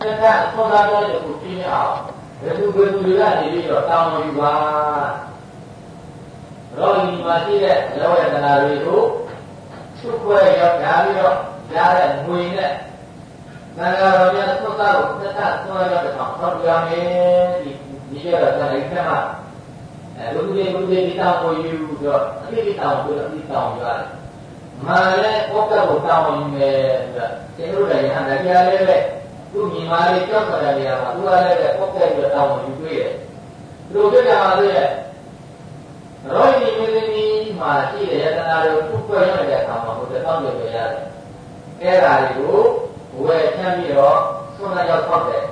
သက်သာသွန်သားတဲ့ကုပြည့်မြောက်အောင်ဘယ်သူဘယ်သူတွေကနေပြီးတော့တောင်းယူပါရောဒီမှာရှိတဲ့လောရတနာတွေကိုသူ့ခွဲရောက်လာပြီးတော့ရတဲ့ငွေနဲ့ သံဃာတော်များသုတ္တကိုသက်သာသွန်ရောက်တဲ့ဆောင်ဟောပြရမယ်ဒီဒီရတဲ့တိုင်းခက်မှာအဲလူတွေလူတွေဒီတောင်းကိုယူပြီးတော့အပြည့်တောင်းကိုအပြည့်တောင်းရတယ်မာလည်းဘုရားကိုတောင်းယူမယ်ဆိုတော့ကျွန်တော်တို့လည်းဟန်တရားလေးပဲသူ့ညီမလေးကြောက်ကြတဲ့နေရာမှာသူကလည်းပဲပုတ်တဲ့ပြီးတောင်းယူတွေ့တယ်။ဒီလိုဖြစ်ကြပါသေးရဲ့။ရောဒီမင်းသမီးမှာရှိတဲ့ယတနာတွေကိုပုတ်ကွယ်ရတဲ့အခါမှာဘုရားတောင်းကြရတယ်။အဲ့ဒါတွေကို ဝယ်ချမ်းပြီးတော့ဆွမ်းရောက်ထောက်တယ်။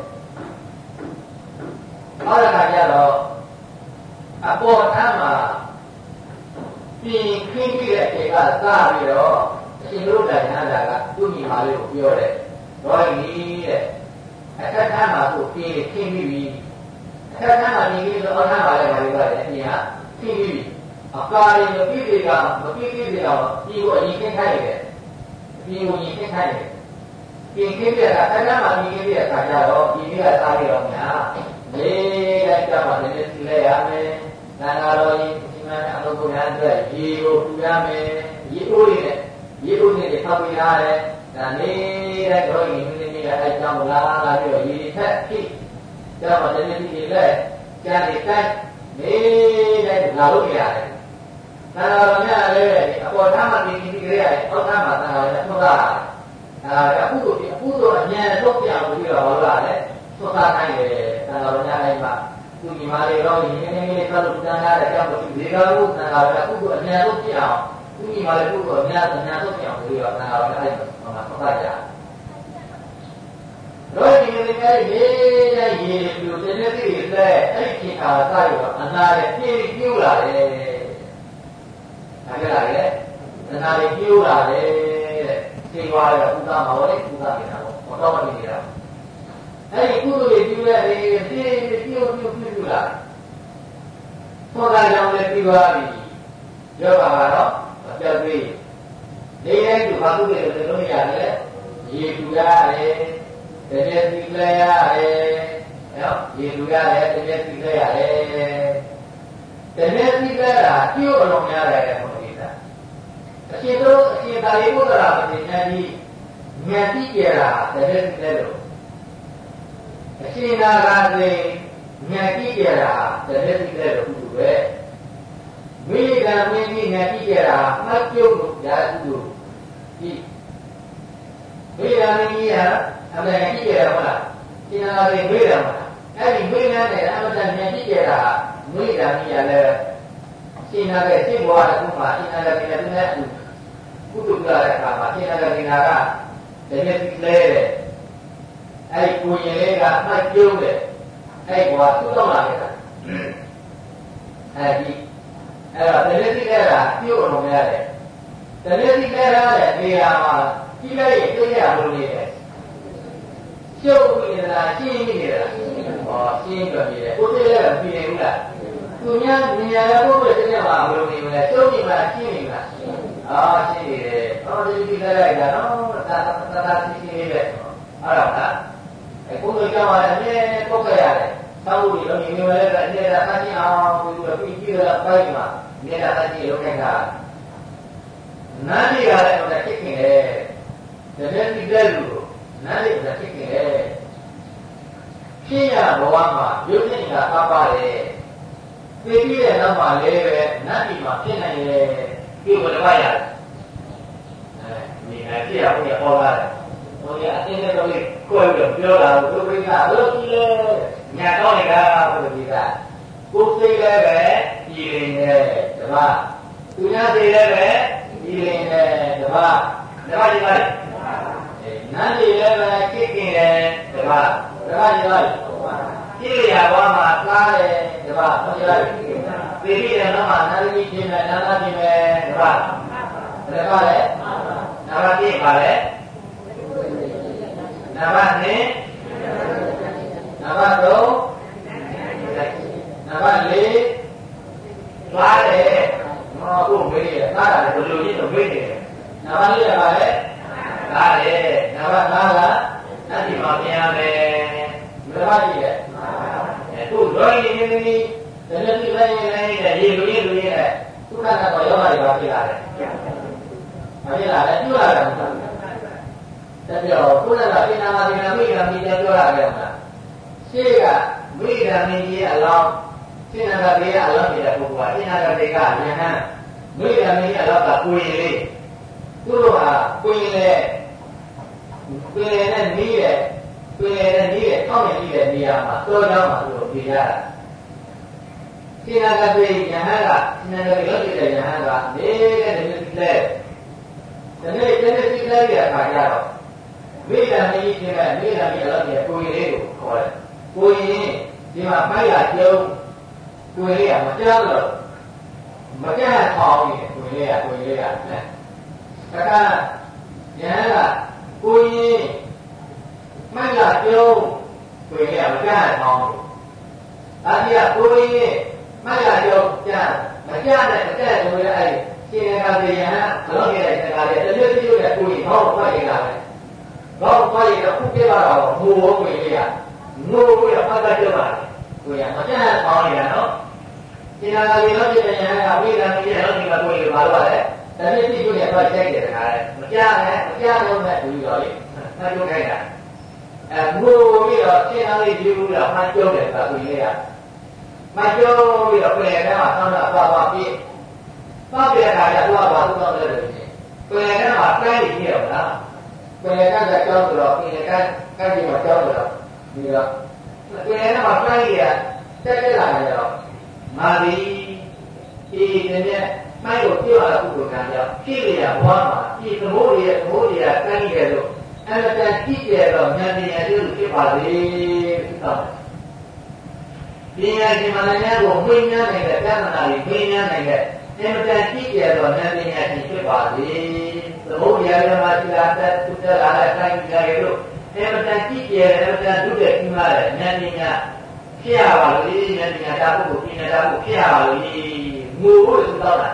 အဲ့ဒါကကြတော့အပေါ်အမ်းမှာပြင်ခင်းပြီးတဲ့အချိန်ကစပြီးတော့အရှင်တို့တိုင်ဟန်တာကသူ့ညီမလေးကိုပြောတယ်။တော့ဒီတဲ့အခက်ခါမှာသူပြေးခင်းပြီးပြီအခက်ခါမှာနေပြီးတော့အခါမှာလည်းမလုပ်ရတယ်အပြင်ကခင်းပြီးပြီအကာရီမပြည့်သေးကမပြည့်သေးသေးတော့ဒီကိုအရင်ခင်းခိုင်းတယ်ဒီကိုရင်ခင်းခိုင်းတယ် ပြင်ခင်းပြတာအခက်ခါမှာနေပြီးတဲ့အခါကျတော့ဒီနေ့ကစားရတော့များနေလိုက်ကြပါလေစီလဲရမယ်နာနာတော်ကြီးဒီမှာအလုပ်ကိုများအတွက်ရေကိုထူရမယ်ရေအိုးလေးနဲ့ရေအိုးနဲ့ထောက်ပြရတယ်ဒါနေတဲ့တော့ရင်ဒီနေ့အဲကြောင့်လာလာပြီးတော့ရေထက်ဖြစ်ကျတော့တနေ့ဒီလက်ကျန်နေတိုင်းနေတဲ့လာလို့ရတယ်။ဒါတော့မြတ်လည်းအပေါ်သားမှာဒီဒီကြရတယ်အောက်သားမှာသာလည်းထုံးတာ။ ဒါအမှုတို့ဒီအမှုတို့အမြန်တော့ပြောင်းပြီးတော့ဟောလာတယ်သုသာတိုင်းလေသံဃာတော်များတိုင်းမှာသူညီမလေးတော့ရင်းနေနေဆက်လို့တန်ခါတဲ့ကြောင့်သူဒီကားကိုသံဃာတော်အမှုတို့အမြန်တော့ပြောင်းသူညီမလေးတို့တော့အမြန်အမြန်တော့ပြောင်းပြီးတော့သံဃာတော်များတိုင်းမှာသုသာကြတော့ဒီလိုမျိုးရေးတဲ့ရေးပြုတဲ့နေ့တွေလက်အဲ့ဒီခါစရတော့အနာရဲ့ပြည့်ပြူလာတယ်။ဒါကြလားလေ။အနာရဲ့ပြူလာတယ် သိသွားတယ်ဥဒ္ဒမဟောလေဥဒ္ဒနေတာပေါ့။တော့မနေနေတာ။အဲ့ဒီကုသိုလ်တွေပြူတဲ့ရေပြည့်ပြူပြူပြူပြူလာ။သောတာကြောင့်လည်းပြီးသွားပြီ။ယောဂါကတော့အပြတ်သေး။နေတိုင်းသူဘာလို့လဲဆိုတော့ရတယ်။ရေပြူရတယ်။တကယ်သိလဲရတယ်နော်ရေလူရတယ်တကယ်သိလဲရတယ်တကယ်သိလဲတာပြုအလုံးများတယ်ဘုရား အရှင်တို့အရှင်သာရိပုတ္တရာမထေရကြီးဉာဏ်သိကြတာတကယ်သိလဲလို့အရှင်နာဂသေဉာဏ်သိကြတာတကယ်သိလဲလို့သူပဲမိဂံမင်းကြီးဉာဏ်သိကြတာမှတ်ပြုတ်လို့ရာသူတို့ဒီမိဂံမင်းကြီးကအမှန်ကြည့်ရတာဟုတ်လားသင်္နာတွေမေးတယ်မလားအဲ့ဒီမေးနေတဲ့အမှန်တန်ပြန်ကြည့်ရတာမေးတာမြည်ရလဲသ င်္နာရဲ့စိတ်ဘဝတစ်ခုမှာသင်္နာရဲ့ဒီနဲ့အတူကုသကြတဲ့အခါမှာသင်္နာရဲ့ဒီနာကတကယ်သိလဲတဲ့အဲ့ဒီကိုရင်လေးကမှတ်ကျုံးတယ်အဲ့ဒီဘဝသုတော့လာခဲ့တာအဲ့ဒီအဲ့တော့တကယ်သိခဲ့တာပြုတ်အောင်ရတယ်တကယ်သိခဲ့ရတဲ့နေရာမှာကြည့်လိုက်ရင်သိရလို့နေတယ်ကျုပ်နေတာရှင်းနေတာဟောရှင်းပြနေတယ်ကိုသိလဲမပြင်းဘူးလား သူများနေရာရဖို့ပဲတကယ်မှမလုပ်နေဘူးလေကျုပ်ဒီမှာရှင်းနေလားအာရှင်းနေတယ်ဟောဒီဒီလိုက်လိုက်တာနော်သာသာသာရှင်းရှင်းလေးပဲအဲ့တော့လားအဲကိုယ်တို့ကြောင်းရတယ်အမြဲပုတ်ခဲ့ရတယ်သောက်လို့ရောနေနေလဲကအမြဲတမ်းအချင်းအောင်ကိုယ်တို့ပြီးကြည့်ရတာပိုင်းမှာအမြဲတမ်းအချင်းလုပ်ခဲ့တာနားကြီးရတယ်တော့ဖြစ်ခင်လေတကယ်ဒီတဲ့လူနားလေပြဖြစ်ခဲ့တယ်ဖြစ်ရဘဝမှာရုပ်ရှင်ကအပ်ပါတယ် သိပြီးတဲ့နောက်မှာလည်းပဲနတ်ပြည်မှာဖြစ်နိုင်တယ်ဒီဘဝရတယ်အဲဒီအဖြစ်အဖို့ရပေါ်လာတယ်ဟိုရအတင်းနဲ့တော့ကိုယ်ပြီးပြောတာကိုပြိဿဘယ်လိုကြည့်လဲညာတော့လေကဘယ်လိုကြည့်တာကိုယ်သိလည်းပဲကြည်ရင်နဲ့တပတ်သူများသိလည်းပဲကြည်ရင်နဲ့တပတ်တပတ်ဒီပါနန်းတွေလည်းပဲကိကင်တယ်ဒီမှာဒီမှာဒီမှာ ကိရိယာဘဝမှာကားတယ်ဒီမှာဘုရားပိဋိရနောမှာနာရီချင်းနဲ့နာနာချင်းပဲဒီမှာဒီမှာလေနာမတိပါလေနာမနဲ့နာမတော့နာမလေးသွားတယ်ဟောကိုမေးရသားတယ်ဘယ်လိုကြီးတော့မေးတယ်နာမလေးရပါလေကားတယ်နံပါတ်5ကနတ်ဒီမှာပြန်ရ မယ်မရပါကြီးရဲ့အဲသူရောရင်းရင်းနေတည်းတိလိုက်ရင်လည်းရေလူရင်းလူရင်းနဲ့သူကတော့ယောဂတွေပါဖြစ်လာတယ်မဖြစ်လာလဲပြုလာတယ်တပြည့်တော့ခုနကပိဏမာပိဏမိဂံမိတဲ့ပြောရတယ်မလားရှေ့ကမိဂံမိကြီးအလောင်းစိဏဂတိကအလောင်းနေတဲ့ပုဂ္ဂိုလ်ကစိဏဂတိကယဟန်မိဂံမိကြီးအလောင်းကကိုရင်လေးသူတို့ဟာကိုရင်လေပင်လယ်နဲ့နီးရဲ့ ပင်လယ်နဲ့နီးရဲ့ထောက်နေပြီးတဲ့နေရာမှာတောကြောင်းမှာသူတို့ပြေးရတာစိနာကပြေယဟန်ကစိနာကပြေလို့တဲ့ယဟန်နေတဲ့ဒီလိုလဲဒီနေ့တနေ့ဒီလဲရခါကြတော့မိဂံမကြီးချင်းကမိဂံကြီးအလောက်ကြီးကိုရင်လေးကိုခေါ်တယ်ကိုရင်ဒီမှာပိုက်ရကျုံကိုရင်လေးကမကြားလို့မကြားထောင်းနေကိုရင်လေးကကိုရင်လေးကလည်းတခါယဟန်ကကိုရင် မိုက်ကပြုံးကိုရင်ကမကြားထောင်းဘူး။ဒါကြီးကကိုရင်မိုက်ကပြုံးကြားမကြားနဲ့မကြားလို့လည်းအဲ့ရှင်ရကပြေယဟန်ဘလို့ရတဲ့ခါလေးတရွတ်တရွတ်နဲ့ကိုရင်ဟောတော့ဖိုက်နေတာပဲ။တော့ဖိုက်ရတော့ခုပြပါတော့ငိုကိုရင်ကငိုကိုရပတ်သက်ကြပါကိုရမကြားထောင်းနေတာနော်။ရှင်ရကပြေလို့ပြတဲ့ယဟန်ကဝိဒံကြီးရဲ့တော့ဒီကကိုရင်ဘာလို့လဲ။တပြည့်ပြည့်နဲ့တော့ချိန်တယ်ခါလေမကြားနဲ့မကြားတော့နဲ့ဒီလိုလေနှကျုံခိုင်းတာ အဲငိုပြီးတော့ရှင်းသားလေးကြည့်ဘူးလားမှကျုံတယ်ဆိုရင်လေမှကျုံပြီးတော့ပြင်ထဲမှာဆောင်းတာပါပါပြည့်ပါပြတဲ့ခါကျတော့ဘာလို့တော့လဲလို့ရှင်ပြင်ထဲမှာတိုင်းနေရအောင်လားပင်ကကကြောက်တော့ပင်ကကကကြီးမှာကြောက်တော့ဒီတော့ပင်ကမှာတိုင်းရတက်တက်လာတယ်တော့ငါဒီဒီနည်းနဲ့မိုက်ကိုပြောရတာပုဂ္ဂိုလ်ကံကြောင့်ဖြစ်ရဘွားမှာဒီသမိုးတွေရဲ့သမိုးတွေကတိုင်းရလို့ အဲ့ဒါကြည့်ကြတော့ဉာဏ်ဉာဏ်လေးဖြစ်ပါလေဟုတ်ပညာရှင်မလည်းများကိုမှိညာနိုင်တဲ့ပြဿနာတွေမှိညာနိုင်တဲ့အင်မတန်ကြည့်ကြတော့ဉာဏ်ဉာဏ်ရှင်ဖြစ်ပါလေသမုဒ္ဒရာဓမ္မရှိတာတက်သူတက်လာတဲ့အတိုင်းကြရလို့အင်မတန်ကြည့်ကြတယ်အင်မတန်ဒုတဲ့ကြီးမားတဲ့ဉာဏ်ဉာဏ်ဖြစ်ရပါလေဉာဏ်ဉာဏ်တာဖို့ကိုပညာတာဖို့ဖြစ်ရပါလေငိုဖို့သူတော့တာ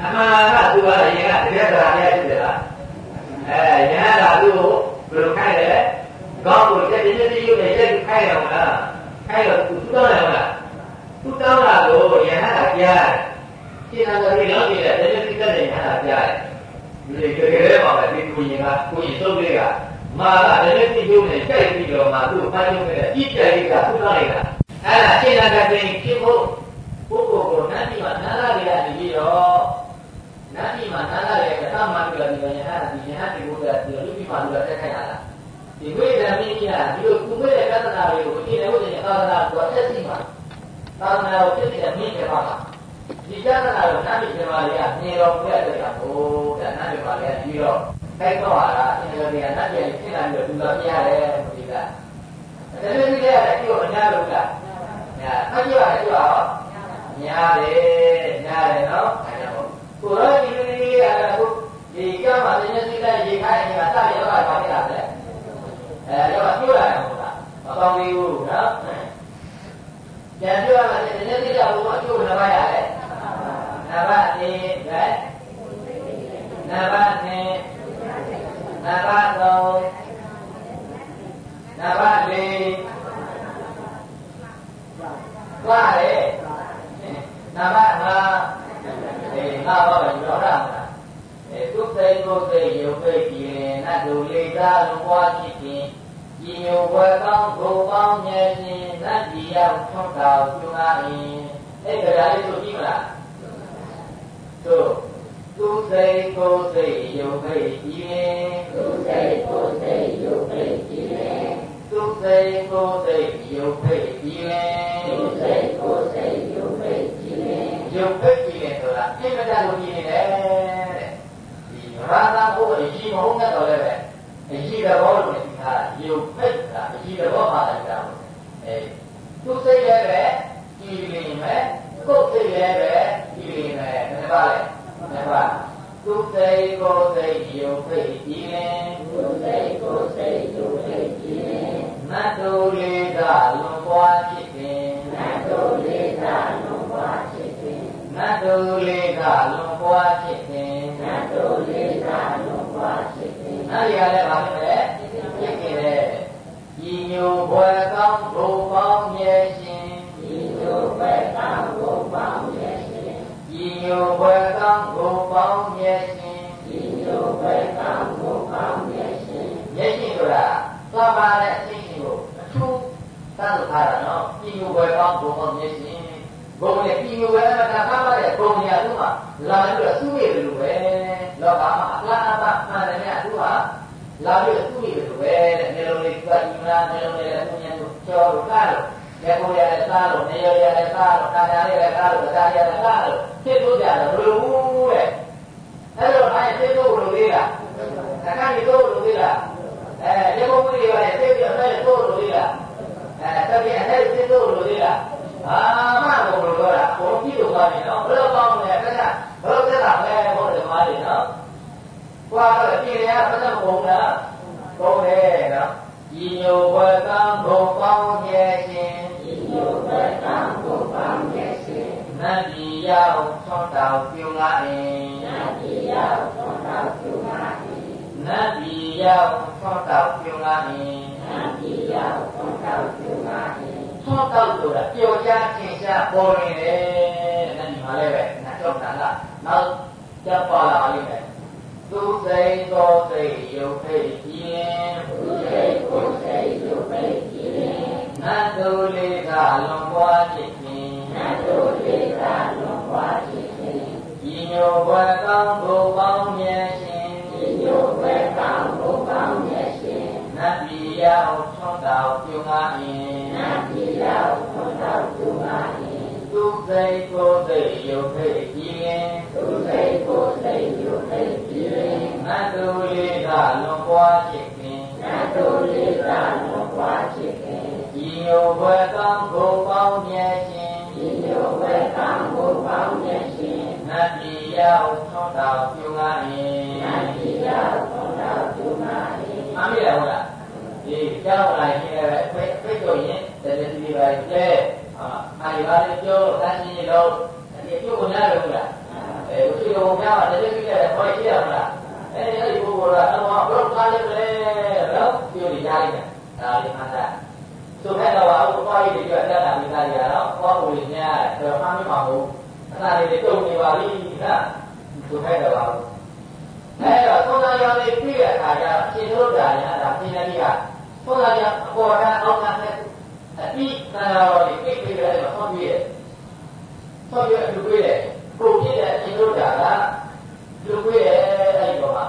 အမှန်ကသူကရင်ကတကယ်တရားရဖြစ်တယ်လား အဲရဟန္တာသူ့ကိုဘယ်လိုခိုင်းလဲကောင်းကိုတက်ပြင်းပြင်းရုပ်နဲ့ရက်ခိုင်းတော့လားခိုင်းတော့သူတောင်းတယ်ဟုတ်လားသူတောင်းတာကိုယဟန်ကကြားတယ်ရှင်းတာကလေးလုံးနေတဲ့တကယ်တိတဲ့ယဟန်ကကြားတယ်ဒီကြကြရဲပါပဲဒီကိုရင်ကကိုရင်စုပ်လေးကမာကတကယ်တိရုပ်နဲ့ကြိုက်ပြီးတော့မှသူ့ဖမ်းရုပ်နဲ့အကြိုက်လေးကသူ့တောင်းလိုက်တာအဲ့ဒါရှင်းတာကတည်းကဖြစ်ဖို့ပုဂ္ဂိုလ်ကိုနတ်တိမှာနာလာတွေကနေပြီးတော့ နတ်တိမှာနာလာတွေကသမ္မာပြီးတော့ဒီယဟန်ဒီယဟန်ဒီဘုရားဒီလူပြီးမှလူတက်ခိုင်းလာတာဒီဝိဒ္ဓမင်းကြီးကဒီလိုကုမေတဲ့ကသနာတွေကိုအရှင်တဲ့ဝိဒ္ဓရဲ့သာသနာကိုအသက်စီမှာသာသနာကိုဖြစ်တဲ့မြင့်ပြပါမှာဒီကသနာကိုနတ်ပြည်ပြပါလေကနေတော်ပြတဲ့ကဘိုးတဲ့နတ်ပြည်ပါလေပြီးတော့တိုက်တော့ဟာလားအရှင်တဲ့ကနတ်ပြည်ဖြစ်လာပြီးတော့သူတော်ပြရတယ်ဒီကဒါလည်းဒီကအဲ့ဒီကိုအများလို့ကညာအကြည့်ရတယ်ကြည့်ပါဦးညာတယ်ညာတယ်နော်အဲ့ဒါ ကိုကိုရောဒီလိုလေးအဲ့ဒါကိုဒီကမှာလည်းစိတ်လိုက်ရေခိုင်းနေတာစရရောပါဖြစ်လာတယ်အဲတော့ပြောရတယ်ဟုတ်လားမကောင်းသေးဘူးနော်ပြန်ပြောရမယ်ဒီနေ့သိကြဘူးအကျိုးနှစ်ပါးရတယ်နံပါတ်1ပဲနံပါတ်2နံပါတ်3နံပါတ်4သွားတယ်နံပါတ်5အဲငါဘာပဲပြောရမှာအဲသူစိတ်ကိုယ်စိတ်ရုပ်ပိတ်ကြည်နတ်တို့လေးသားလုံးပွားဖြ စ်ခြင်းဤမျိုးဘွယ်ကောင်းကိုကောင်းမြဲခြင်းနတ်ပြည်ရောက်ထွန်းတော်ပြုငါ၏အဲ့ဒါလေးဆိုကြည့်မလားသို့သူစိတ်ကိုယ်စိတ်ရုပ်ပိတ်ကြည်သူစိတ်ကိုယ်စိတ်ရုပ်ပိတ်ကြည်သူစိတ် ကိုယ်စိတ်ရုပ်ပိတ်ကြည်သူစိတ်ကိုယ်စိတ်ရုပ်ပိတ်ကြည်ရုပ်ပိတ်ကြည်ဆိုတာအင်မတန်ကိုကြည်နေတယ်တဲ့ဒီရာသာဘုရားရှိမဟုတ်တော့လည်းပဲအရှိတဘောလို့သိတာရုပ်ပိတ်တာအရှိတဘောပါလိုက်တာအဲသူစိတ်လည်းပဲကြည်နေမယ်ကိုယ်စိတ်လည်းပဲကြည်နေမယ်ဘယ်ပါလဲဘယ်ပါသူစိတ်ကိုယ်စိတ်ရုပ်ပိတ်ကြည်နေသူစိတ်ကိုယ်စိတ်ရုပ်ပိတ်ကြည်နေနတ်တို့လေးကလွန်ပွားဖြစ်ခြင်းနတ်တို့လေးကလွန်ပွားဖြစ်ခြင်း နတ်တို့လေးကလွန်ပွားဖြစ်ခြင်းနတ်တို့လေးကလွန်ပွားဖြစ်ခြင်းနတ်ရလည်းပါပဲဖြစ်နေတယ်ဤညိုဘွယ်ကောင်းဘုံပေါင်းမြဲရှင်ဤညိုဘွယ်ကောင်းဘုံပေါင်းမြဲရှင်ဤညိုဘွယ်ကောင်းဘုံပေါင်းမြဲရှင်ဤညိုဘွယ်ကောင်းဘုံပေါင်းမြဲရှင်မြဲရှင်ဆိုတာသွားပါတဲ့အသိရှင်ကိုအထူးသတ်လို့ထားတာနော်ဤညိုဘွယ်ကောင်းဘုံပေါင်းမြဲရှင် ဘုံနဲ့ဤညိုဘွယ်မှာထားပါတဲ့ဘုံညာသူ့မှာလာပြီးတော့သူ့ရဲ့လိုပဲလောကမှာအလားအပါမှန်တယ်များသူ့ဟာလာပြီးသူ့ရဲ့လိုပဲတဲ့နေလုံးလေးကဒီမှာနေလုံးလေးလည်းသူညာကိုကျော်လို့ကားလို့ရေကိုရလည်းစားလို့နေရရလည်းစားလို့တာယာလေးလည်းစားလို့တာယာလည်းစားလို့ဖြစ်လို့ကြတယ်ဘယ်လိုတဲ့အဲ့တော့ဘာဖြစ်လို့ဘယ်လိုလေးလားအခါကြီးတော့ဘယ်လိုလေးလားအဲရေကိုမွေးရလည်းသိပြီးအဲ့တော့ဘယ်လိုလေးလားအဲတပည့်အဲ့ဒါဖြစ်လို့ဘယ်လိုလေးလား အာမဘုံလို့ပြောတာဘုံကြည့်လို့ပါနေနော်ဘယ်လိုကောင်းလဲအဲ့ဒါဘယ်လိုသက်တာလဲဘုံတယ်မားနေနော်ကွာတော့ပြင်ရပတ်သက်ဘုံလားဘုံတယ်နော်ဤညိုဘွယ်ကံဘုံပေါင်းရဲ့ရှင်ဤညိုဘွယ်ကံဘုံပေါင်းရဲ့ရှင်နတ်ပြည်ရောက်ထွန်းတော်ပြုငါ၏နတ်ပြည်ရောက်ထွန်းတော်ပြုငါ၏နတ်ပြည်ရောက်ထွန်းတော်ပြုငါ၏နတ်ပြည်ရောက်ထွန်းတော်ပြုငါ၏ ထွန်းတော်ဆိုတာပျော်ကြခြင်းရှားပေါ်နေတယ်နတ်ဒီမှာလည်းပဲနတ်တော့နာလားနောက်ကြပါလာလိမ့်မယ်သူစိတ်သောစိတ်ယုတ်ဖိတ်ခြင်းသူစိတ်ကိုစိတ်ယုတ်ဖိတ်ခြင်းနတ်တို့လေးကလွန်ပွားခြင်းနတ်တို့လေးကလွန်ပွားခြင်းဤညိုဘွယ်ကောင်းကိုပေါင်းမြဲရှင်ဤညိုဘွယ်ကောပြည် ရောက်ထွန်းတော်ပြုငါအင်နတ်ပြည်ရောက်ထွန်းတော်သူငါ၏သူစိတ်ကိုယ်စိတ်ယုတ်ဖိတ်ကြည်ရင်သူစိတ်ကိုယ်စိတ်ယူသိပြီရင်နတ်သူလေးကလွန်ပွားချစ်ခင်နတ်တို့လေးသာလောဘချစ်ခင်ဤညိုဘွယ်ကောင်းကိုပေါင်းမြဲခြင်းဒီလိုပဲကံကိုပေါင်းရရှင်နတ်ပြည်ရောက်ထွန်းတော်ပြုငါအင်နတ်ပြည်ရောက်ထွန်းတော်သူငါ၏မှန်ပြီလားဟုတ်လား ဒီကြောက်လာရင်လည်းဖိတ်ဖိတ်တော့ရင်တည်းတည်းပါကျဲအာအာရီပါလေပြောတန်းကြီးလို့ဒီပြုတ်နာလို့လားအဲဘုရားဘုရားတည်းတည်းပြရတယ်ခေါ်ကြည့်ရမလားအဲဒီအဲ့ဒီဘုရားကတော့ဘုရားကားလေးလေတော့ပြောနေကြတယ်ဒါလေးမှန်တာသူခိုင်းတော့အခုသွားရည်ကြွတက်တာမိသားရတော့သွားဖို့ညတော့မှမမှာဘူးအသာလေးတုံနေပါလိဟာသူခိုင်းတော့အဲ့တော့သုံးသာရောလေးပြည့်ရတာကြအရှင်တို့တာညာဒါပြင်းနေပြီက သုံးသာရောအပေါ်ကအောက်ကနဲ့အပြီးသာရောလေးပြည့်ပြည့်ရတယ်ဆောင်းပြည့်ဆောင်းပြည့်အတူပြည့်တယ်ကိုပြည့်တဲ့အရှင်တို့တာကလူပြည့်ရဲ့အဲ့ဒီတော့မှာ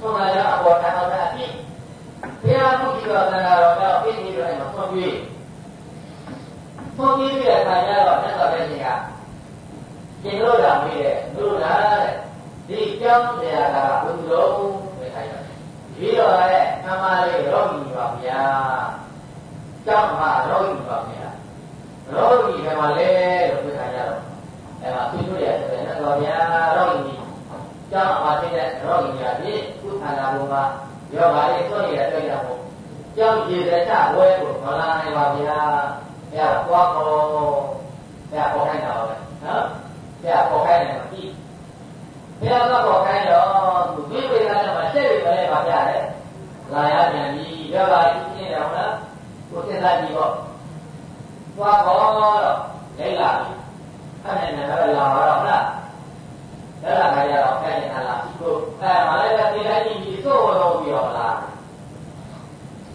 သုံးသာရောအပေါ်ကအောက်ကအပြီးဘုရားမှုကြီးတော်သံဃာတော်ကပြည့်နေတယ်မှာဆောင်းပြည့်ဆောင်းပြည့်တဲ့အခါကျတော့သက်တော်တဲ့ရှင်ကရှင်တို့တာမေးတယ်တို့လားတဲ့ဒီကြောင်းတရားကဘုရားပဲခိုင်းတယ် ဒီတော့လည်းအမှားလေးရောဂီပါဗျာကြောင်းမှာရောဂီပါဗျာရောဂီကမှလည်းလို့ပြောကြတော့အဲမှာသူတို့ရတယ်နဲ့တော့ဗျာရောဂီကြောင်းမှာသိတဲ့ရောဂီများဖြင့်ကုသနာဘုံမှာယောဂါလေးဆွရတဲ့တွေ့ရဖို့ကြောင်းကြည်တဲ့ချဝဲကိုမလာနိုင်ပါဗျာအဲကွာကောအဲပေါ်ခိုင်းတာပဲနော်အဲပေါ်ခိုင်းတယ်ပြီဘုရားကပေါ်ခိုင်းတော့သူမိဝေဒနာမှာရှက်ရပဲပါဗျာလေလာရပြန်ပြီယောဂါကြီးရှင်းတယ်ဟုတ်လားကို စဉ်းစားကြည့်ပေါ့သွားပေါ်တော့လိမ့်လာပြီအဲ့နဲ့လည်းလာတော့ဟုတ်လားဒါလာခါရတော့ခိုင်းနေတာလားကိုအဲမလေးကဒီတိုင်းကြီးသို့တော့ပြီးတော့လား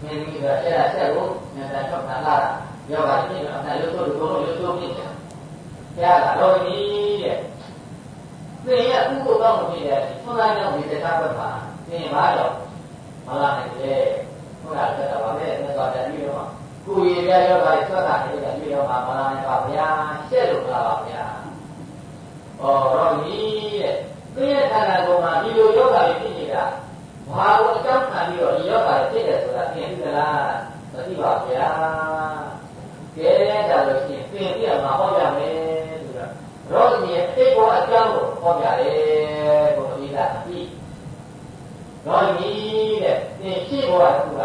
မင်းကြီးကအဲ့ဒါဆက်ကိုညတာချောက်တာလားယောဂါကြီးကအဲ့လိုတို့တို့လိုတို့ဖြစ်တယ်ဘုရားကတော့ဒီတဲ့သင်ရဥပ္ပောင်းဖြစ်တယ်ဆွမ်းလိုက်တော့ဒီတရားဘက်မှာသင်ဘာတော့မလာနိုင်လေဟုတ်လားဆက်တာပါပဲမြတ်စွာဘုရားပြီးတော့ ကိုယ်ရရယောဂါဆွတ်တာနေတဲ့ပြီးတော့မလာနိုင်ပါဗျာရှက်လို့လားပါဗျာဩတော့ဒီတဲ့သင်ရခန္ဓာကိုယ်မှာဒီလိုယောဂါတွေဖြစ်နေတာဘာကိုအကြောင်းခံပြီးတော့ဒီယောဂါတွေဖြစ်တယ်ဆိုတာသင်သိသလားမသိပါဗျာကဲဒါလို့ရှိရင်သင်ပြမှာဟောရမယ်ဆိုတော့ရောဒီရဲ့အိတ်ဘောအကြောင်းကိုဟောပြတယ်ဘုရားကြီးကအပြီးတော့ဒီတဲ့သင်ရှိဘောကသူက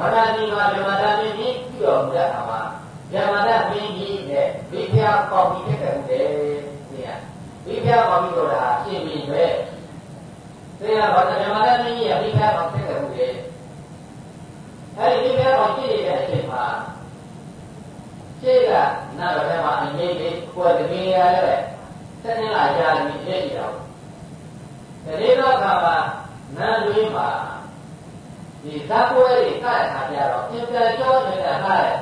ဘာသာဒီမှာဗြဟ္မာတမင်းကြီးပြုတော်မူတဲ့အခါမှာဗြဟ္မာတမင်းကြီးနဲ့ဝိဖျားပေါပြီးဖြစ်တယ်သင်ကဝိဖျားပေါပြီးတော့တာရှင်းပြီးပဲသင်ကဘာသာဗြဟ္မာတမင်းကြီးကဝိဖျားပေါဖြစ်တယ်အဲဒီဝိဖျားပေါဖြစ်နေတဲ့အချိန်မှာရှေ့ကနာတော်ထဲမှာအငိမ့်လေးကိုယ်တမင်းရလည်းဆက်နေလာကြတယ်ပြည့်ကြည့်တော့ဒီတော့ခါမှာနန်းတွင်းမှာ ဒီဇာပွဲတွေခတ်ထားကြတော့အင်ပြန်ကြောနေတာခါတယ်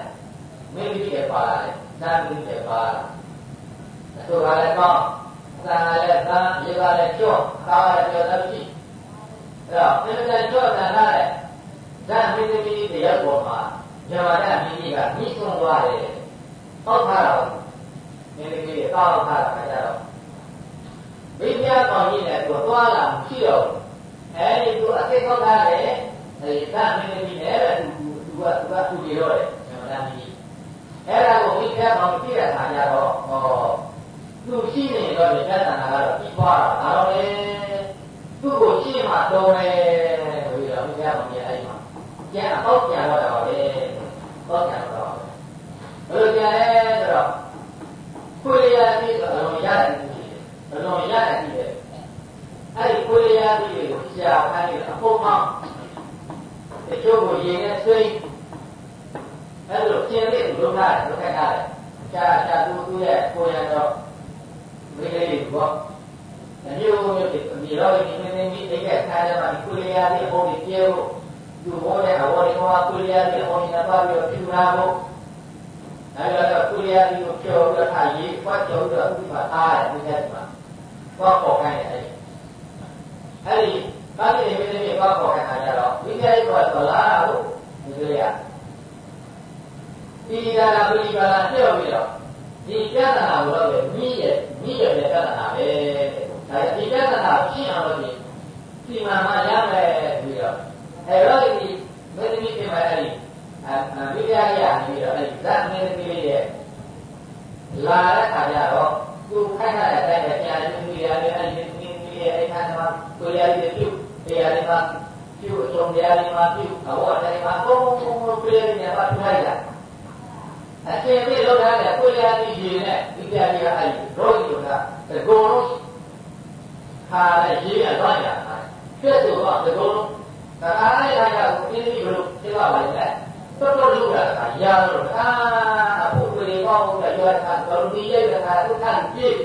မင်းကြီးတွေပါလာတယ်ဇာတိတွေပါလာအဆိုကလည်းကောင်းသာလည်းသာရေကလည်းကြောခါလည်းကြောတယ်ရှိအဲ့တော့အင်ပြန်ကြောတာခါတယ်ဇာမင်းကြီးတွေရောက်ပေါ်မှာဇာမဒမင်းကြီးကပြီးဆုံးသွားတယ်ဟောက်ထားတော့မင်းကြီးတွေတောက်ထားတာကြတော့ဝိညာဉ်တော်ကြီးနဲ့သူသွားလာမှုရှိတော့အဲဒီသူအသိကောက်ထားတယ် အဲဒီကမင်းကြီးနဲ့ပဲသူသူကသူကသူကြရောတယ်ဇမနာမီအဲ့ဒါကိုဝိညာဉ်တော်ကြည့်တဲ့အခါကျတော့ဟောသူရှိနေတော့ဒီသတ္တနာကတော့ပြီးသွားတာဒါတော့လေသူ့ကိုရှင်းမှတော်တယ်ဆိုပြီးတော့ဝိညာဉ်တော်ကြီးအဲ့ဒီမှာကျန်အပေါက်ပြန်တော့တာပါပဲပေါက်ပြန်တော့ဘယ်လိုကြလဲဆိုတော့ခွေရပြီးတော့အလုံးရတယ်အလုံးရတယ်ပြီးတယ်အဲ့ဒီခွေရပြီးကိုရှာခိုင်းအဖို့မောင်း တချို့ကိုရင်နဲ့ဆွေးအဲ့လိုကျင်းလေးလုံးထားတယ်လုံးခက်ထားတယ်ရှာရှာသူသူ့ရဲ့ကိုရတော့မိလေးတွေပေါ့အမျိုးမျိုးဒီဒီတော့ဒီမင်းမင်းကြီးအိတ်ကထားရမှာဒီခွေရပြီးအဖို့ဒီကျဲဖို့သူဟောတဲ့အဝေါ်ဒီဟောခွေရပြီးအဖို့ဒီတော့ပြီးတော့ပြူလာဖို့အဲ့တော့ကုရိယာဒီကိုပြောတော့ထားရေးဖွက်ကြောတော့ဒီမှာအားတယ်ဒီကတည်းကဘာပေါ်ခိုင်းတယ်အဲ့ဒီ ။ဘာဖြစ်လဲဒီနေ့ဘာပေါ်တဲ့ခါကျတော့ဒီကဲတော့ဒလာကိုဒီလိုရ။ဒီကလာပရိပါလာပြောပြီးတော့ဒီပြဿနာကိုတော့မြည်ရဲ့မြည်ရဲ့ပြဿနာပဲ။ဒါဒီပြဿနာဖြစ်အောင်လို့ဒီမှာမှရမယ်ပြီးတော့အဲ့တော့ဒီမင်းသမီးပြန်လာတယ်အမိပြရရပြီးတော့အဲ့ဒါမင်းသမီးရဲ့လာတဲ့ခါကျတော့သူခိုင်းရတဲ့အတိုင်းပဲပြန်ရင်းပြီးရတယ်အဲ့ဒီမင်းသမီးရဲ့အိမ်ခန်းမှာကိုရရည်ပြုတ် ရားတွေမှာပြုအဆုံးတရားတွေမှာပြုအဝတ်တွေမှာဘုံဘုံဘုံပြည့်နေပါထိုက်ရအရှင်ပြလောက်ထားတဲ့ကိုရည်ရေနဲ့ဒီတရားတွေကအဲ့ဒီရောဂီတို့ကအကုန်လုံးခါတဲ့ရေးရတော့ရတာပြည့်စုံတော့ဒီကုန်လုံးဒါအားရရကိုပြင်းပြီးလို့သိပါပါလေတော်တော်လုပ်ရတာရာတော့အာအခုတွေပေါ့ဘုရားပြောတာတော်ဒီရဲ့ကသူထန်ပြည့်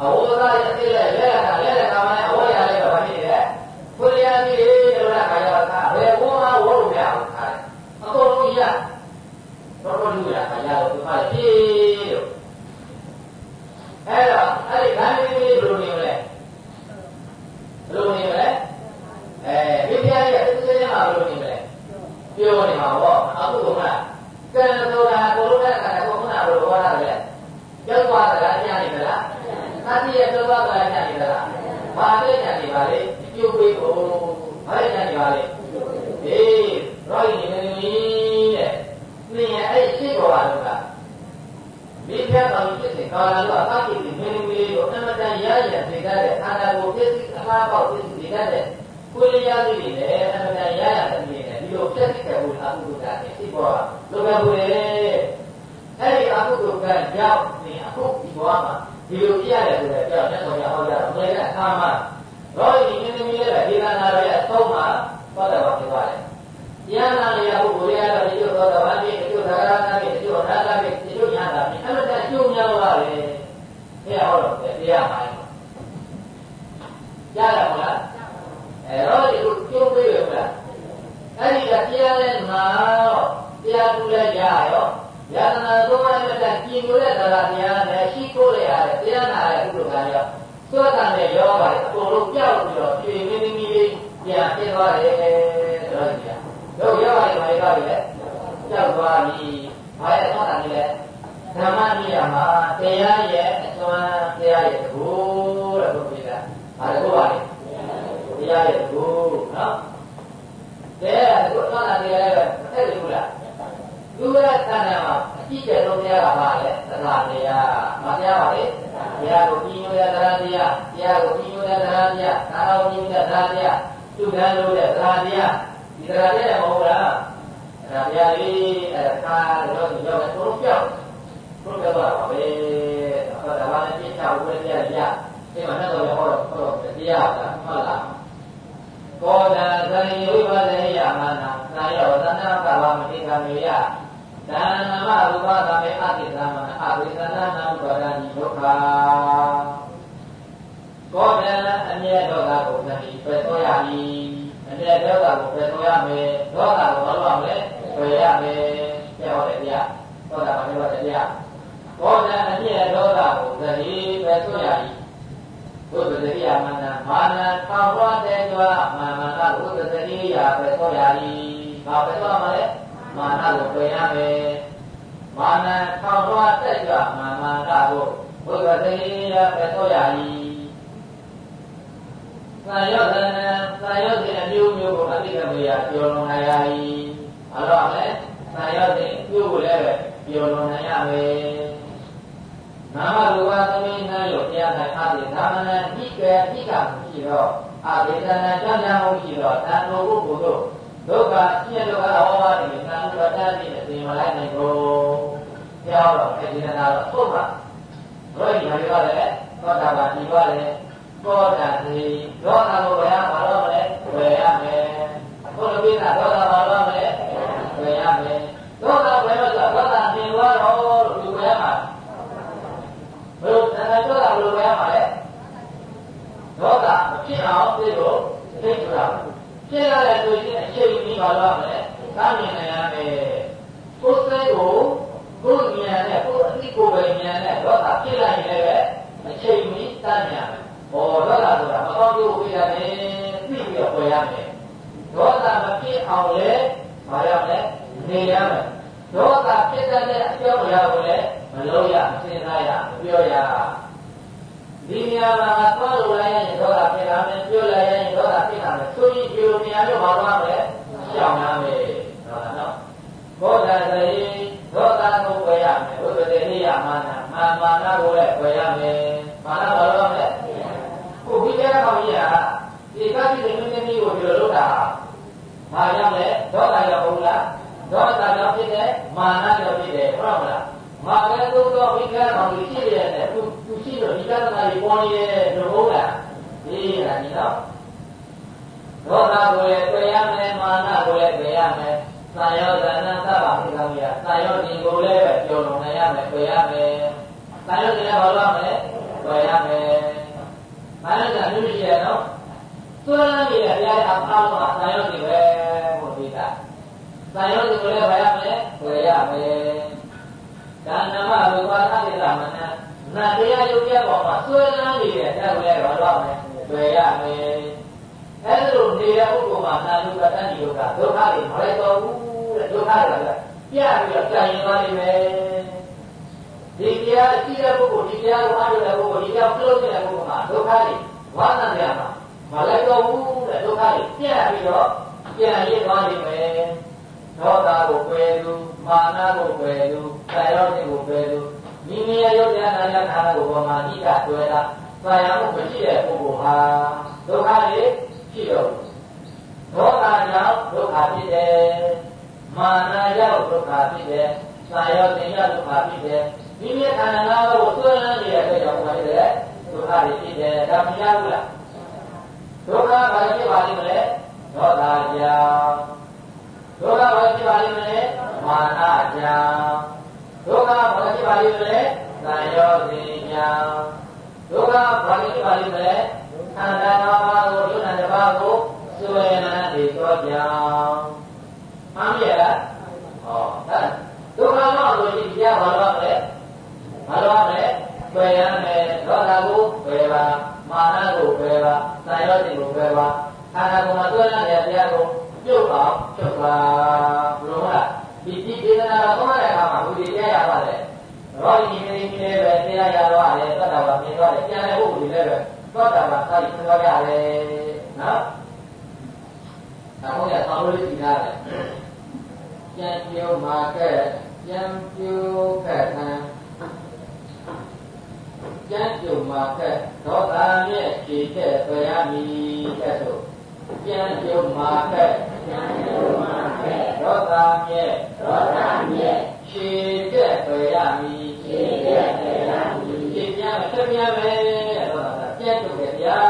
အဝဒရရဲ့လက်လက်တာလက်လက်တာမှအဝရလေးတော့ဘာဖြစ်လဲ ကိုရည်ကြီးလို့လာခါရတာဘယ်ဘုံမှာဝလို့မရဘူးခါအကုန်လုံးရတော်တော်လုပ်ရတာရာတော့ဒီမှာပြည့်လို့အဲ့တော့အဲ့ဒီခန္ဓာလေးဘယ်လိုနေမလဲဘယ်လိုနေမလဲအဲဒီတရားရဲ့အစစ်အစစ်မှာဘယ်လိုနေမလဲပြောနေမှာပေါ့အခုကမှကံဆိုတာကိုလိုတဲ့အခါကခုနကဘယ်လိုဟောတာလဲကျောက်သွားတာညနေမလားသတိရဲ့ကျောက်သွားတာညနေမလားဘာလဲညနေပါလေ ပြုတ်ပေးဖို့ဘာလဲညနေပါလေအေးရောရင်နေနေတဲ့နေရအဲ့ရှိတော်ပါလို့ကမိဖက်တော်ဖြစ်တဲ့ကာလတော့အတိတ်ဒီမင်းမီလေးကိုအမှန်တန်ရရစေတဲ့အာနာကိုပြည့်စုံအလားပေါက်ပြည့်စုံစေတဲ့ကိုယ်ရည်ရည်တွေလည်းအမှန်တန်ရရတဲ့နေနဲ့ဒီလိုပြည့်စုံတဲ့ဘုရားအမှုတာနဲ့ရှိပေါ်လိုကဘူးလေအဲ့ဒီအမှုကကြောင့်နေအခုဒီဘဝမှာဒီလိုပြရတယ်ဆိုတဲ့ကြောင့်လက်တော်ရဟောကြတော့ဘယ်ကအခါမှာ တော့ဒီမင်းသမီးလေးကဒေသနာရဲ့အဆုံးမှာသွားတယ်ပါဖြစ်သွားတယ်။ဉာဏ်နာရဟုဘုရားတော်ဒီလိုသောတော်ဘာဖြစ်ဒီလိုသာရနာဖြစ်ဒီလိုနာတာဖြစ်ဒီလိုညာတာဖြစ်အဲ့ဒါကျုံများသွားတယ်။ဘုရားဟောတော့တရားမှာရရမလားအဲတော့ဒီလိုကျုံပေးရမလားအဲ့ဒီကတရားနဲ့နာတော့တရားသူလည်းရရောယတနာသုံးရတဲ့ကြည်ညိုတဲ့တရားတရားနဲ့ရှိခိုးရတဲ့တရားနာရဲ့ဥပ္ပဒါရော သောတာနဲ့ရောပါအကုန်လုံးပြောက်ပြီးတော့ပြေမင်းသမီးလေးပြန်ပြင်းသွားတယ်ဆိုတော့ဒီကတော့ရောပါရင်ဘာလဲပြောက်သွားပြီဘာရဲ့သောတာလေးလဲဓမ္မနိယမှာတရားရဲ့အစွမ်းတရားရဲ့ကိုတဲ့ဘုရားဘာလဲကိုပါလဲတရားရဲ့ကိုနော်တရားကိုသောတာတရားရဲ့မထက်ဘူးလားသူရတဏ္ဍာမှာ အကြည့်တဲ့လုံးတရားကပါလေသနာတရားမတရားပါလေတရားကိုပြီးညိုတဲ့တရားတရားတရားကိုပြီးညိုတဲ့တရားတရားသာတော်ပြီးတဲ့တရားတရားသူကံလို့တဲ့တရားတရားဒီတရားတရားမဟုတ်လားအဲ့ဒါတရားလေးအဲ့ဒါတော့ဒီတော့တော့ပြောက်ဘုရားပါပါပဲအဲ့ဒါဘာနဲ့ပြစ်ချဝဲတရားရဒီမှာတော့ဟောတော့ဟောတော့တရားကဟုတ်လားကောဒသံယဝိပဒိယမနာနာယောသနာကဝမတိကမေယဒါ နမရူပသမေအတိသမနာအဝိသနာနာဝရဏိဒုက္ခကောဒအမြဲတော့တာကိုသတိပယ်တော်ရ၏အမြဲတော့တာကိုပယ်တော်ရမယ်ဒေါသကိုမလုပ်ရမယ်ပယ်ရမယ်ပြောတယ်ဗျာသောတာပန်ပြောတယ်ဗျာကောဒအမြဲတော့တာကိုသတိပယ်တော်ရ၏ဘုဒ္ဓတရိယာမနမာနထောင်ဝတဲ့ကြွမာမနာဘုဒ္ဓတရိယာပယ်တော်ရ၏ဘာပယ်တော်မှာလဲ မာနကိုပယ်ရမယ်မာနထောင်ဝတဲ့ကြွမာမနာကိုဘုဒ္ဓတရိယာပယ်တော်ရ၏သာယောသနံသာယောတိအမျိုးမျိုးကိုအတိကမေယပြောလွန်နိုင်ရ၏အဲ့တော့လေသာယောတိအမျိုးကိုလည်းပဲပြောလွန်နိုင်ရမယ်နာမရူပသမီးနာယောတရား၌အာတိသာမဏံဣကေဣကမရှိတော့အာဒေသနာကြောင့်ကြောင့်ရှိတော့တန်တော်ပုဂ္ဂိုလ်တို့ ဒုက္ခရှင်းဒုက္ခအဝါဝတိသံဃာတတိအစဉ်မလိုက်နိုင်ကိုပြောတော့အဲဒီနာတော့သုတ်ပါတို့ဒီဟာတွေပါလေသောတာပန်ဒီပါလေကောတာစီဒေါသကိုဘယ်ဟာမလို့မလဲဝယ်ရမယ်ခုလိုပြီးတာဒေါသမလို့မလဲဝယ်ရမယ်ဒေါသဘယ်လိုဆိုဒေါသနေသွားတော့လို့ဒီဝယ်ရမှာဘယ်လိုတဏှာဒေါသဘယ်လိုဝယ်ရမှာလဲဒေါသမဖြစ်အောင်သိလို့သိကြတာ ဖြစ်ရတဲ့ဆိုရင်အချိန်ကြီးပါတော့မယ်သာမြင်နိုင်ရမယ်ကိုယ်စိတ်ကိုကိုယ်ဉာဏ်နဲ့ကိုယ်အသိကိုယ်ပဲဉာဏ်နဲ့ဒေါသဖြစ်လိုက်ရင်လည်းအချိန်ကြီးတတ်မြင်ရမယ်ဘောဒေါသဆိုတာမကောင်းကျိုးပေးရတယ်သိပြီးတော့ပေါ်ရမယ်ဒေါသမဖြစ်အောင်လေမရမယ်နေရမယ်ဒေါသဖြစ်တဲ့အကြောင်းအရာကိုလည်းမလို့ရမစဉ်းစားရမပြောရ ဒီနေရာမှာသွားလို့လိုက်ရင်ဒေါသဖြစ်လာမယ်ပြောလိုက်ရင်ဒေါသဖြစ်လာမယ်ဆိုရင်ဒီလိုနေရာမျိုးဘာလို့မလဲရှောင်ရမယ်ဟုတ်လားနော်ဘောဓသေဒေါသကိုပယ်ရမယ်ဘုဒ္ဓတေနိယမာနမာမာနကိုလည်းပယ်ရမယ်မာနဘာလို့လဲခုဝိဇ္ဇာကောင်ကြီးကဒီကတိတဲ့မင်းသမီးကိုဒီလိုလုပ်တာဟာကြောင့်လဲဒေါသရောက်ဘူးလားဒေါသကြောင့်ဖြစ်တဲ့မာနကြောင့်ဖြစ်တယ်ဟုတ်မလား မာနသို့သောဝိက္ခဏကောင်ကြီးရှိရတဲ့သူသူရှိတော့ဒီကသနာကြီးပေါ်နေတဲ့ဒုက္ခလားဒီလားဒီတော့ဒေါသကိုလည်းပယ်ရမယ်မာနကိုလည်းပယ်ရမယ်သာယောဇဏသဗ္ဗပိကောရသာယောဒီကိုလည်းပဲကြော်လွန်နိုင်ရမယ်ပယ်ရမယ်သာယောဒီလည်းဘာလို့ရမလဲပယ်ရမယ်မာနကလူရှိရနော်သွမ်းနေတဲ့ဘုရားအားအားလုံးကသာယောဒီပဲဘုရားသာယောဒီကိုလည်းပယ်ရမယ်ပယ်ရမယ် ဒါနမဘုရားအတိရမနနာတရားယုတ်ပြပေါ်မှာသွမ်းနေတဲ့အဲ့ဒါကိုလည်းဘာလို့ရမလဲပယ်ရမယ်အဲ့လိုနေတဲ့ဥပ္ပမာနာယုကတဏ္ဍိယုကဒုက္ခတွေမလိုက်တော့ဘူးတဲ့ဒုက္ခတွေကပြပြီးတော့ကြာရင်သွားလိမ့်မယ်ဒီတရားရှိတဲ့ပုဂ္ဂိုလ်ဒီတရားကိုအားထုတ်တဲ့ပုဂ္ဂိုလ်ဒီတရားပြုလုပ်တဲ့ပုဂ္ဂိုလ်မှာဒုက္ခတွေဝါသနာရမှာမလိုက်တော့ဘူးတဲ့ဒုက္ခတွေပြပြီးတော့ပြန်ရင်းသွားလိမ့်မယ် ဒေါသကိုပယ်သူမာနကိုပယ်သူဆာယောစိတ်ကိုပယ်သူမိမိရဲ့ယုတ်တရားနာရခန္ဓာကိုပေါ်မှာအဓိကတွေ့တာဆာယောမှုမရှိတဲ့ပုဂ္ဂိုလ်ဟာဒုက္ခတွေရှိတော့ဒေါသကြောင့်ဒုက္ခဖြစ်တယ်မာနကြောင့်ဒုက္ခဖြစ်တယ်ဆာယောတင်ကြောင့်ဒုက္ခဖြစ်တယ်မိမိခန္ဓာငါးပါးကိုသွေးလန်းနေတဲ့အတွက်ကြောင့်ဘာဖြစ်လဲဒုက္ခတွေဖြစ်တယ်ဒါမရဘူးလားဒုက္ခဘာဖြစ်ပါလိမ့်မလဲဒေါသကြောင့် ဒုက္ခဘာဖြစ်ပါလိမ့်မလဲမာနကြောင့်ဒုက္ခဘာဖြစ်ပါလိမ့်မလဲဆာယောတင်ကြောင့်ဒုက္ခဘာဖြစ်ပါလိမ့်မလဲခန္ဓာငါးပါးကိုယုံနာတစ်ပါးကိုစွဲလန်းနေသောကြောင့်မှန်ရဲ့လားဟောဒါဒုက္ခတော့လို့ဒီတရားဘာလို့လဲဘာလို့လဲပယ်ရမယ်ဒေါသကိုပယ်ပါမာနကိုပယ်ပါသာယောတိကိုပယ်ပါခန္ဓာကိုယ်မှာစွဲလန်းနေတဲ့တရားကို ပြုတ်အောင်ချုပ်ပါဘလို့လားဒီဒီဒေသနာတော်ဟောတဲ့အခါမှာဘုရားတရားရပါတယ်ရောဒီနေနေလေးပဲတရားရတော့တယ်သတ္တဝါမြင်တော့တယ်ပြန်တဲ့ပုဂ္ဂိုလ်တွေလည်းပဲသောတာပန်သာပြီးပြောရတယ်နော်။ဒါဟုတ်ရဆောင်းလို့ကြည့်ရတယ်။ကြံပြုံးမှာကဲကြံပြုံးကဲခံကြံပြုံးမှာကဲဒေါသနဲ့ခြေတဲ့ပြရမည် ကဲ့သို့ကြံပြုံးမှာကဲကြံပြုံးမှာကဲဒေါသမြဲဒေါသမြဲခြေတဲ့ပြရမည်ခြေတဲ့ပြရမည်ခြေပြန်ဆက်ပြန်မယ်ဒေါသကြံပြုံးရဲ့ဗျာ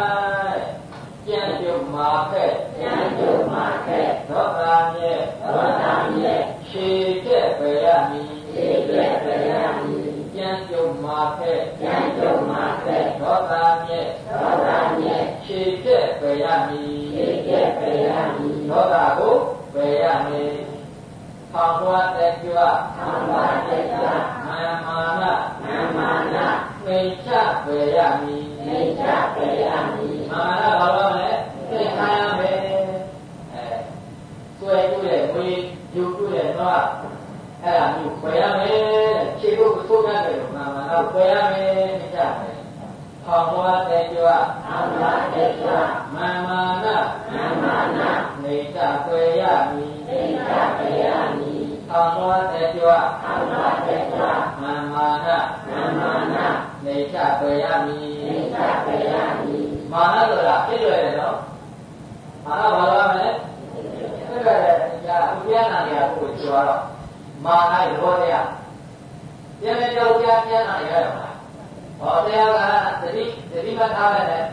ကြံပြုံးမှာကဲကြံပြုံးမှာကဲဒေါသမြဲဒေါသမြဲခြေတဲ့ပြရမည်ခြေတဲ့ပြရမည်ကြံပြုံးမှာကဲကြံပြုံးမှာကဲဒေါသမြဲဒေါသမြဲခြေတဲ့ပြရမည်ခြေတဲ့ပြရ မည်ဒေါသကိုပြရမည်ထောင်ဝတ်တဲ့ကြွထောင်ဝတ်တဲ့ကြွမာမာနမာမာနမိတ်ချပြရမည်မိတ်ချပြရမည်မာနဘာလို့လဲသိခံရမယ်အဲဆွဲတွေ့တဲ့ဝေယူတွေ့တဲ့တော့အဲ့ဒါမျိုးပြရမယ်ခြေကိုသိုးရတယ်လို့မာမာနပြရမယ်မိတ်ချမယ် ထောင်ဝတ်တဲ့ကြွထောင်ဝတ်တဲ့ကြွမာမာနမာမာနမိတ်ချပြရမည်မိတ်ချပြရမည်ထောင်ဝတ်တဲ့ကြွထောင်ဝတ်တဲ့ကြွမာမာနမာမာနမိတ်ချပြရမည်မိတ်ချပြရမည်မာနဆိုတာဖြစ်လွယ်တယ်နော်မာနဘာလို့ရမလဲဖြစ်လွယ်တယ်ကြာဥပယနာနေရာကိုကျော်တော့မာနရဲ့ဘောတရားပြန်ပြန်ကြောက်ကြပြန်လာရရမှာ ဟောတရားကသတိသတိမထားပဲနဲ့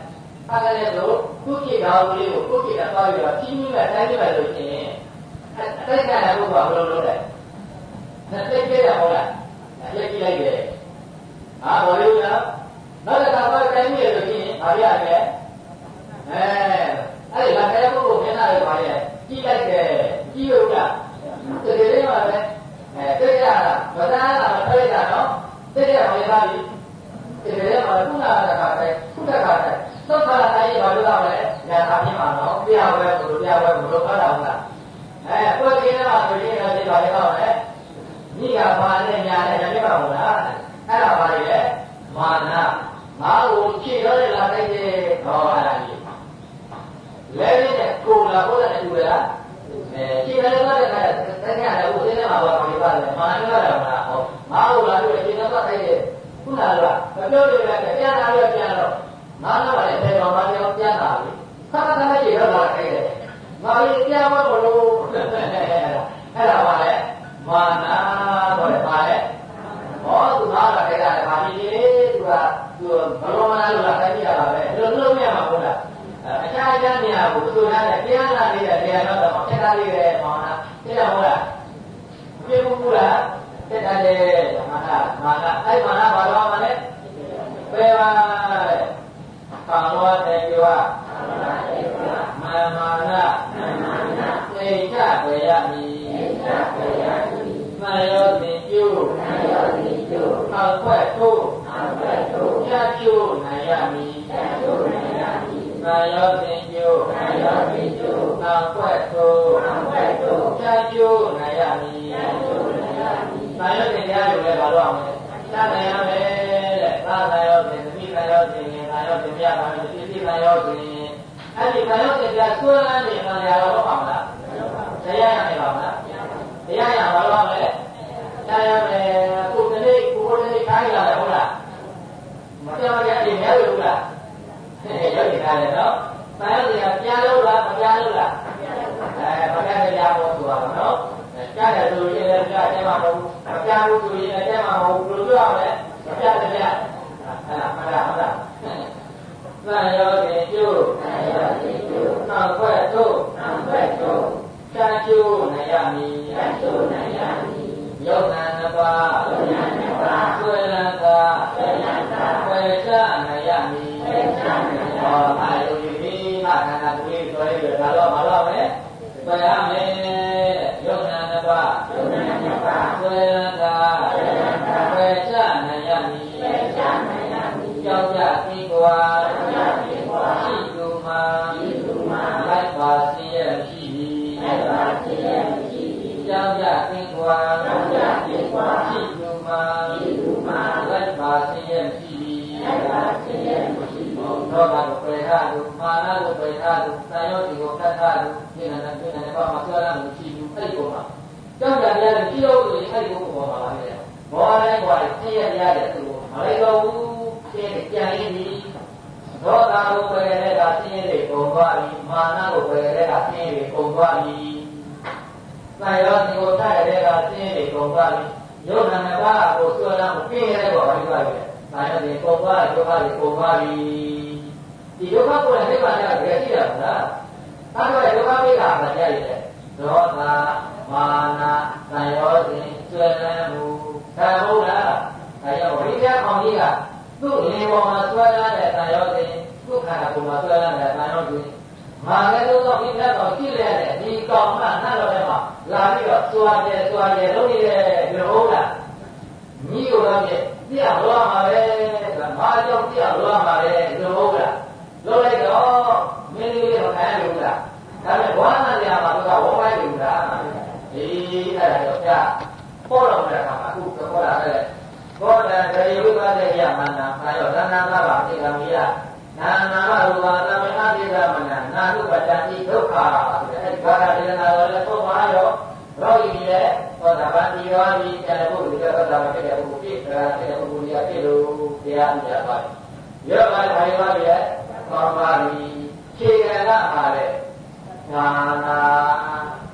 အဲ့ဒါလည်းလို့ခုခေတ်တော်လေးကိုခုခေတ်ကသွားပြီးတော့ကြီးကြီးနဲ့တိုင်းပြလိုက်လို့ရှိရင်အဲ့အဲ့ကလည်းဘုရားဘယ်လိုလုပ်လဲနဲ့သိကြရဟုတ်လားအဲ့ကြည့်လိုက်တယ်ဟာဘောလေးကနောက်တစ်ခါတော့တိုင်းပြလို့ရှိရင်ဘာရလဲအဲအဲ့ဒီလက်ခဲပုဂ္ဂိုလ်မျက်နှာတွေပါရဲ့ကြည့်လိုက်တယ်ကြည့်လို့လားတကယ်လေးပါပဲအဲသိရတာမသားတာမတွေ့တာနော်သိရပါရဲ့ပါပြီ ဒီလိုမှခုနကတခါတည်းခုတခါတည်းသုခလာတိုင်းဘာလို့လဲညာသာပြမှာနော်ပြရဝဲဘုလိုပြရဝဲဘုလိုဖတ်တာဟုတ်လားအဲကိုယ်ဒီနေ့မှဆိုရင်လည်းဒီပါလေတော့လေမိကဘာနဲ့ညာနဲ့ညာပြပါမို့လားအဲ့ဒါပါလေလေမာနငါ့ကိုခြေတော့လာတိုက်တယ်ဟောအဲ့ဒါကြီးလဲရတဲ့ကိုလာဘုရားနဲ့တူလားအဲခြေလည်းသွားတဲ့ခါတကယ်လည်းဦးစင်းနဲ့မှာပါပြပါတယ်မာနကတော့မလားဟောငါ့ကိုလာလို့ခြေတော့တိုက်တယ် ခုနကမပြောလို့လည်းပြန်လာလို့ပြန်တော့ငါတော့လည်းတေတော်မှာပြောပြန်လာပြီခါခါနဲ့ခြေတော့လာတိုက်တယ်ငါလည်းပြန်မလို့အဲ့ဒါပါလေမာနာတော့လည်းပါလေဟောသူကလာခဲ့တာဗာဒီလေသူကသူဘလုံးမလားလို့လာတိုက်ပြရတာပဲဒီလိုလုံးမရမှာဟုတ်လားအခြားအခြားနေရာကိုသူများနဲ့ပြန်လာနေတဲ့နေရာတော့တော့ဖြစ်တာလေးပဲမာနာသိရမို့လားပြေဘူးလား တက်တယ်မာနာမာနာအဲ့မာနာဘာလို့မလဲပဲပါတဲ့ကာလောတေပြောမာမာနာသိချပေရမည်မှန်ရောသင်ကျိုးအောက်ွက်တို့ချာကျိုးနိုင်ရမည်မှန်ရောသင်ကျိုးအောက်ွက်တို့ချာကျိုးနိုင်ရမည်မှန်ရော သင်တရားယူလဲဘာလို့အောင်လဲချာနိုင်ရမယ်တဲ့သာသာရောသင်သမီးသာရောသင်ငယ်သာရောသင်ပြသာရောသိသိသာရောသင်အဲ့ဒီသာရောသင်ပြဆွမ်းလန်းနေမှလည်းရောပါမလားတရားရမယ်ပါမလားတရားရဘာလို့လဲတရားရမယ်ကိုယ်တည်းကိုယ်တည်းခိုင်းလာတယ်ဟုတ်လားမပြောရရင်များလို့ဟုတ်လားရုပ်တရားလေနော်တရားတရားပြန်လို့လားမပြန်လို့လားအဲမပြန်တရားပေါ်ဆိုတာနော် ကြားတယ်ဆိုရင်လည်းကြားတယ်မှာမဟုတ်ဘူးမပြန်ဘူးဆိုရင်လည်းကြားမှာမဟုတ်ဘူးဘယ်လိုပြောရမလဲမပြန်တရားအဲမှန်လားဟုတ်လားသံယောတိကျိုးနောက်ခွဲ့တို့ချာကျိုးနိုင်ရမည်ယုံနာနှစ်ပါးဆွေလန်းသာဝေချနိုင်ရမည်ဟောအာယုဒီဒီမခန္ဓာကိုယ်ဆိုရဒါတော့မလို့ပဲဆွေရမယ်ယုံ နာနှစ်ပါးဆွေလန်းသာဝေချနိုင်ရမည်ကြောက်ကြသိကွာရှိသူမှာလိုက်ပါစီရဲ့ရှိသည်ကြောက်ကြသိကွာရှိသူမှာလိုက်ပါစီရဲ့ရှိသည်သောတာကိုပေထားသူမာနကိုပေထားသူသံယောတိကိုဖတ်ထားသူဒီနန္ဒပြနေပါမှာဆွဲလာလို့ရှိသူအဲ့ဒီပေါ်မှာ ကြောက်ကြရတယ်ကြည့်လို့ဆိုရင်အဲ့ဒီပေါ်မှာပါလေဘောတိုင်းကွာသိရရတယ်သူမလိုက်တော့ဘူးသိကြံရင်းဒီသောတာကိုပေတဲ့ကသိရတဲ့ပုံသွားပြီမာနကိုပေတဲ့ကသိရတဲ့ပုံသွားပြီသံယောတိကိုထားရတဲ့ကသိရတဲ့ပုံသွားပြီယုံနာနှစ်ပါးကိုဆွဲလာမှုပြင်းရတဲ့ပေါ်ပါလိမ့်ပါလေဒါနဲ့ဒီပုံသွားဒုက္ခတွေပုံသွားပြီဒီဒုက္ခကိုလည်းနိဗ္ဗာန်ကတကယ်ရှိတာမလားအဲ့တော့ဒုက္ခမိတာမကြိုက်တဲ့ဒေါသ မာနသံယောစဉ်ဆွေလန်းမှုဒါဟုတ်လားဒါကြောင့်ဝိရိယကောင်ကြီးကသူ့လေပေါ်မှာဆွဲလန်းတဲ့သံယောစဉ်သူ့ခန္ဓာကိုယ်မှာဆွဲလန်းတဲ့သံယောစဉ်မာလည်းတော့ဝိရိယကောင်ကြည့်ရတဲ့ဒီကောင်မှနှံ့တော်ထဲမှာလာပြီးတော့စွာတယ်စွာတယ်လုပ်နေတဲ့ဒီဟုတ်လားညီကိုတော့ပြပြလောမှာပဲဆိုတာမာကြောင့်ပြလောမှာပဲဒီဟုတ်လားလုပ်လိုက်တော့မင်းလေးတော့ခံရလို့လားဒါပေမဲ့ဘောနာနေရာမှာသူကဝေါ်လိုက်လို့လားအေး အဲ့ဒါတော့ပြပေါ်တော့တဲ့အခါမှာအခုပေါ်လာတဲ့ဘောဓဒေယုပဒေယမန္တအာယောသနာသာပါသိကမိယနာနာမရူပါသမင်အတိကမနနာနုပတ္တိဒုက္ခဆိုတဲ့အဲ့ဒီဘာသာဒေသနာတော်လည်းပုံမှာရောရောဂီကြီးလည်းသောတာပန်ဒီရောဒီကျန်တဲ့ပုဂ္ဂိုလ်တွေသောတာပန်ဖြစ်တဲ့ပုဂ္ဂိုလ်ဖြစ်တာတဲ့ပုဂ္ဂိုလ်တွေကဖြစ်လို့တရားမြတ်ပါတယ်ရောဂါထိုင်ပါရဲ့သောပါရီခြေကရပါတဲ့ညာနာကိုဆိုရရဲ့ဘုရားကလို့တော့ဒီကုသိုလ်ရဲ့ကျေတာဘာလဲကချက်ထားတော့လေသောတာကြောင့်လေသူ့မှာရှိတဲ့ယတနာ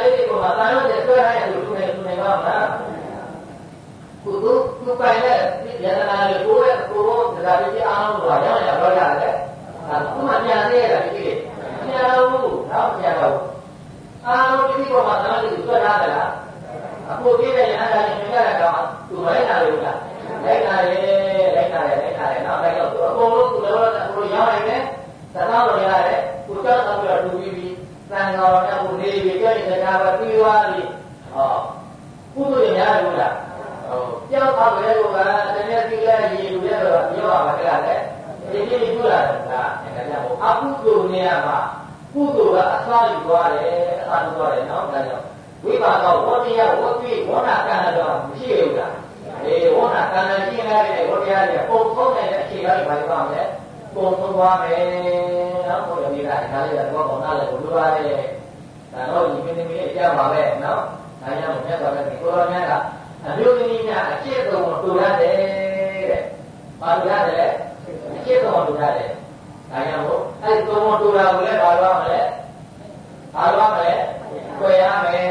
လေးတွေကိုမှတာရုံးနဲ့ဆွဲထားတဲ့လူတွေသူနေပါမလားကုသိုလ်သူပိုင်တဲ့ယတနာလေးကိုရဲ့ကိုရောဒါလေးအားလုံးတော့ရောင်းရတော့ရတယ်အဲသူမှပြန်သေးရတယ်ဒီကိပြန်လို့တော့ပြန်တော့အားလုံးဒီပေါ်မှာတာရုံးတွေဆွဲထားတယ်လားအခုပြည့်တဲ့ရဟန်းတိုင်းမြင်ရတဲ့ကောင်သူမလိုက်တာလို့လား လိုက်တာလေလိုက်တာလေလိုက်တာလေနောက်လိုက်တော့သူအကုန်လုံးသူလည်းတော့သူရောင်းနိုင်တယ်သနာတော်ရတယ်ကိုကြောက်တော့ပြီးတော့လူပြီးပြီးသံဃာတော်များကိုနေပြီးပြောနေတဲ့ကားပဲပြီးသွားပြီဟောကုသိုလ်ရများလို့လားဟောကြောက်ပါပဲလို့ကတကယ်ပြီးလဲရေလူရဲတော့ပြောပါပါကြလားလေဒီဒီပြုလာတယ်ကအဲဒါကြောင့်အကုသိုလ်နေရာမှာကုသိုလ်ကအစားယူသွားတယ်အစားယူသွားတယ်နော်ဒါကြောင့်ဝိပါကဝတ္တရားဝတ္တိဝဏကံတော့မရှိဘူးလား အေးဝဏကံရှိနေတဲ့ဝတ္တရားတွေပုံဆုံးနေတဲ့အခြေခံတွေဘာလို့ပါမလဲပုံဆုံးသွားမယ်နော်ဘုရားမိသားဒါလေးကတော့ဘောနာလည်းဘုရားရဲ့ဒါတော့ဒီမင်းသမီးရဲ့ကြားပါပဲနော်ဒါကြောင့်မြတ်စွာဘုရားကိုရောများကအမျိုးသမီးများအကျင့်တော်တူရတယ်တဲ့ဘာတူရတယ်အကျင့်တော်တူရတယ်ဒါကြောင့်မို့အဲ့ဒီတော်တူတာကိုလည်းဘာလို့ရမလဲဘာလို့ရမလဲကြွယ်ရမယ်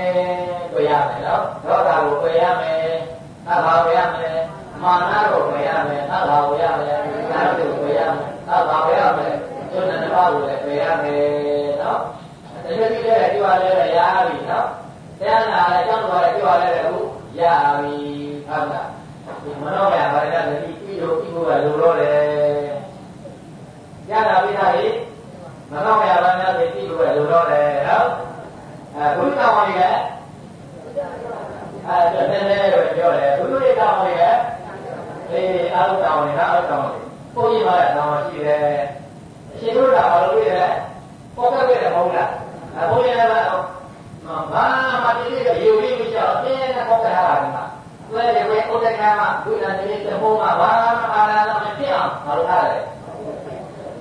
ကြွယ်ရမယ်နော်တော့ဒါကိုကြွယ်ရမယ် သဘာဝရမယ်မာနကိုကြွယ်ရမယ်သဘာဝရမယ်နာကိုကြွယ်ရမယ်သဘာဝရမယ်ကျွန်းတဲ့ဘာကိုလည်းကြွယ်ရမယ်နော်တကယ်ကြီးတဲ့ကြွားလဲရပြီနော်တရားနာလည်းကြောက်တော့လည်းကြွားလဲအခုရပြီဟုတ်လားဒီမနောရဘာလဲဒီပြီးလို့ပြီးဖို့ကလိုတော့တယ်ရတာပြီးသားလေမနောရဘာလဲဒီပြီးဖို့ကလိုတော့တယ်ဟုတ်အဲဘုရားတော်ကြီးက အဲတည်းတည်းပဲပြောတယ်ဘုရားတော်ကြီးကအေးအာလုတော်ကြီးကအာလုတော်ကြီးဘုန်းကြီးမှာတော်ရှိတယ်အရှင်တို့ကဘာလို့လဲပေါ်ကခဲ့တယ်မဟုတ်လားအဘုန်းကြီးကတော့ဘာမှဒီလိုရေဝေးမကြောက်အင်းနဲ့ပေါ်ကထားတာကတွဲတယ်ဝဲဥဒကမှာဘုရားတည်းတဘုံမှာဘာမှအာရဏမဖြစ်အောင်မလုပ်ရတယ်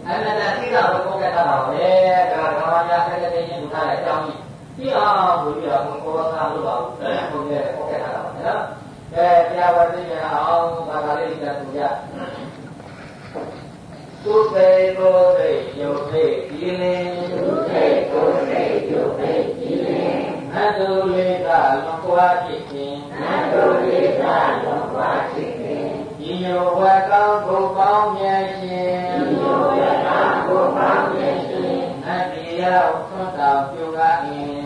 အနန္တသိတာကိုပေါ်ကထားတာပဲဒါကဓမ္မညာဆက်တဲ့ချင်းလူထားတဲ့အကြောင်းကြီး ပြအောင်ဘုရားကကိုယ်စားလို့ပါဘူးဘုရားပေါ်ကထားတာပါနော်အဲတရားဝသိရအောင်ဘာသာလေးတက်သူရသူစေကိုစေယုတ်စေဒီလင်းသူစေကိုစေယုတ်စေဒီလင်းနတ်သူလေးကလွန်ကွာဖြစ်ခြင်းနတ်သူလေးကလွန်ကွာဖြစ်ခြင်းဒီယောဝကောင်းကိုပေါင်းမြတ်ရှင်ဒီယောဝကောင်းကိုပေါင်းမြတ်ရှင်နတ်တိယောသွန်တော်ပြုကားင်နတ်တိယောသွန်တော်ပြုကားင်သူစိတ်ကိုယ်စိတ်ယုတ်ဖိတ်ကြည်လင်သူစိတ်ကိုယ်စိတ်ယုတ်ဖိတ်ကြည်လင်နတ်သူလေးကလွန်ကွာဖြစ်ခြင်းနတ်သူလေးကလွန်ကွာဖြစ်ခြင်းဒီယောဝကောင်းကိုပေါင်းမြတ်ရှင်ဒီယောဝကောင်းကိုပေါင်းမြတ်ရှင်နတ်တိယောသွန်တော်ပြုကား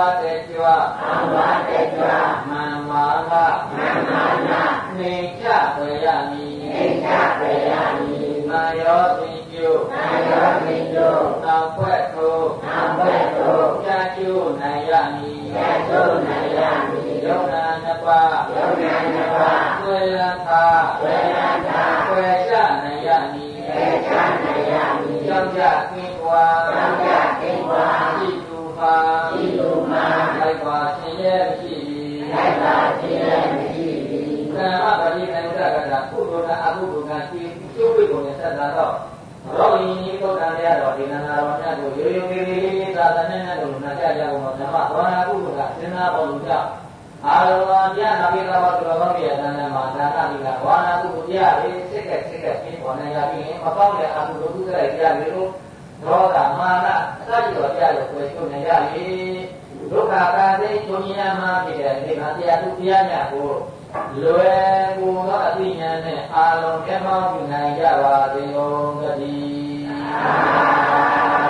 အောင်သွားတဲ့ကြွအောင်သွားတဲ့ကြွမ ကကုသိုလ်ကအကုသိုလ်ကရှိကျိုးပိကုန်နဲ့ဆက်တာတော့ရောဂီနိဗ္ဗာန်တရားတော်ဒီနန္ဒတော်မြတ်ကိုရိုးရိုးလေးလေးလေးသာသနာ့နဲ့လို့နာကြကြအောင်ဓမ္မသောနာကုသိုလ်ကစဉ်းစားပေါ်လို့ကြောင့်အာရုံပြနာပိကဝတ္တရောဂီရဲ့တဏ္ဍာမှာဒါနတိကဝါနာကုသိုလ်တရားလေးစိတ်ကစိတ်ကပြင်းပေါ်နေရပြီးမပေါက်တဲ့အကုသိုလ်ကုသိုလ်တရားလေးတို့ဒေါသမာနအစရှိတော်တရားကိုကိုယ်ချုပ်နေရလေဒုက္ခကာသိကျုံညာမှာဖြစ်တဲ့ဒီမှာတရားသူတရားများကို လွယ်ကူသောအသိဉာဏ်နဲ့အာလုံးကျမ်းပေါင်းပြုနိုင်ကြပါစေကုန်သတည်း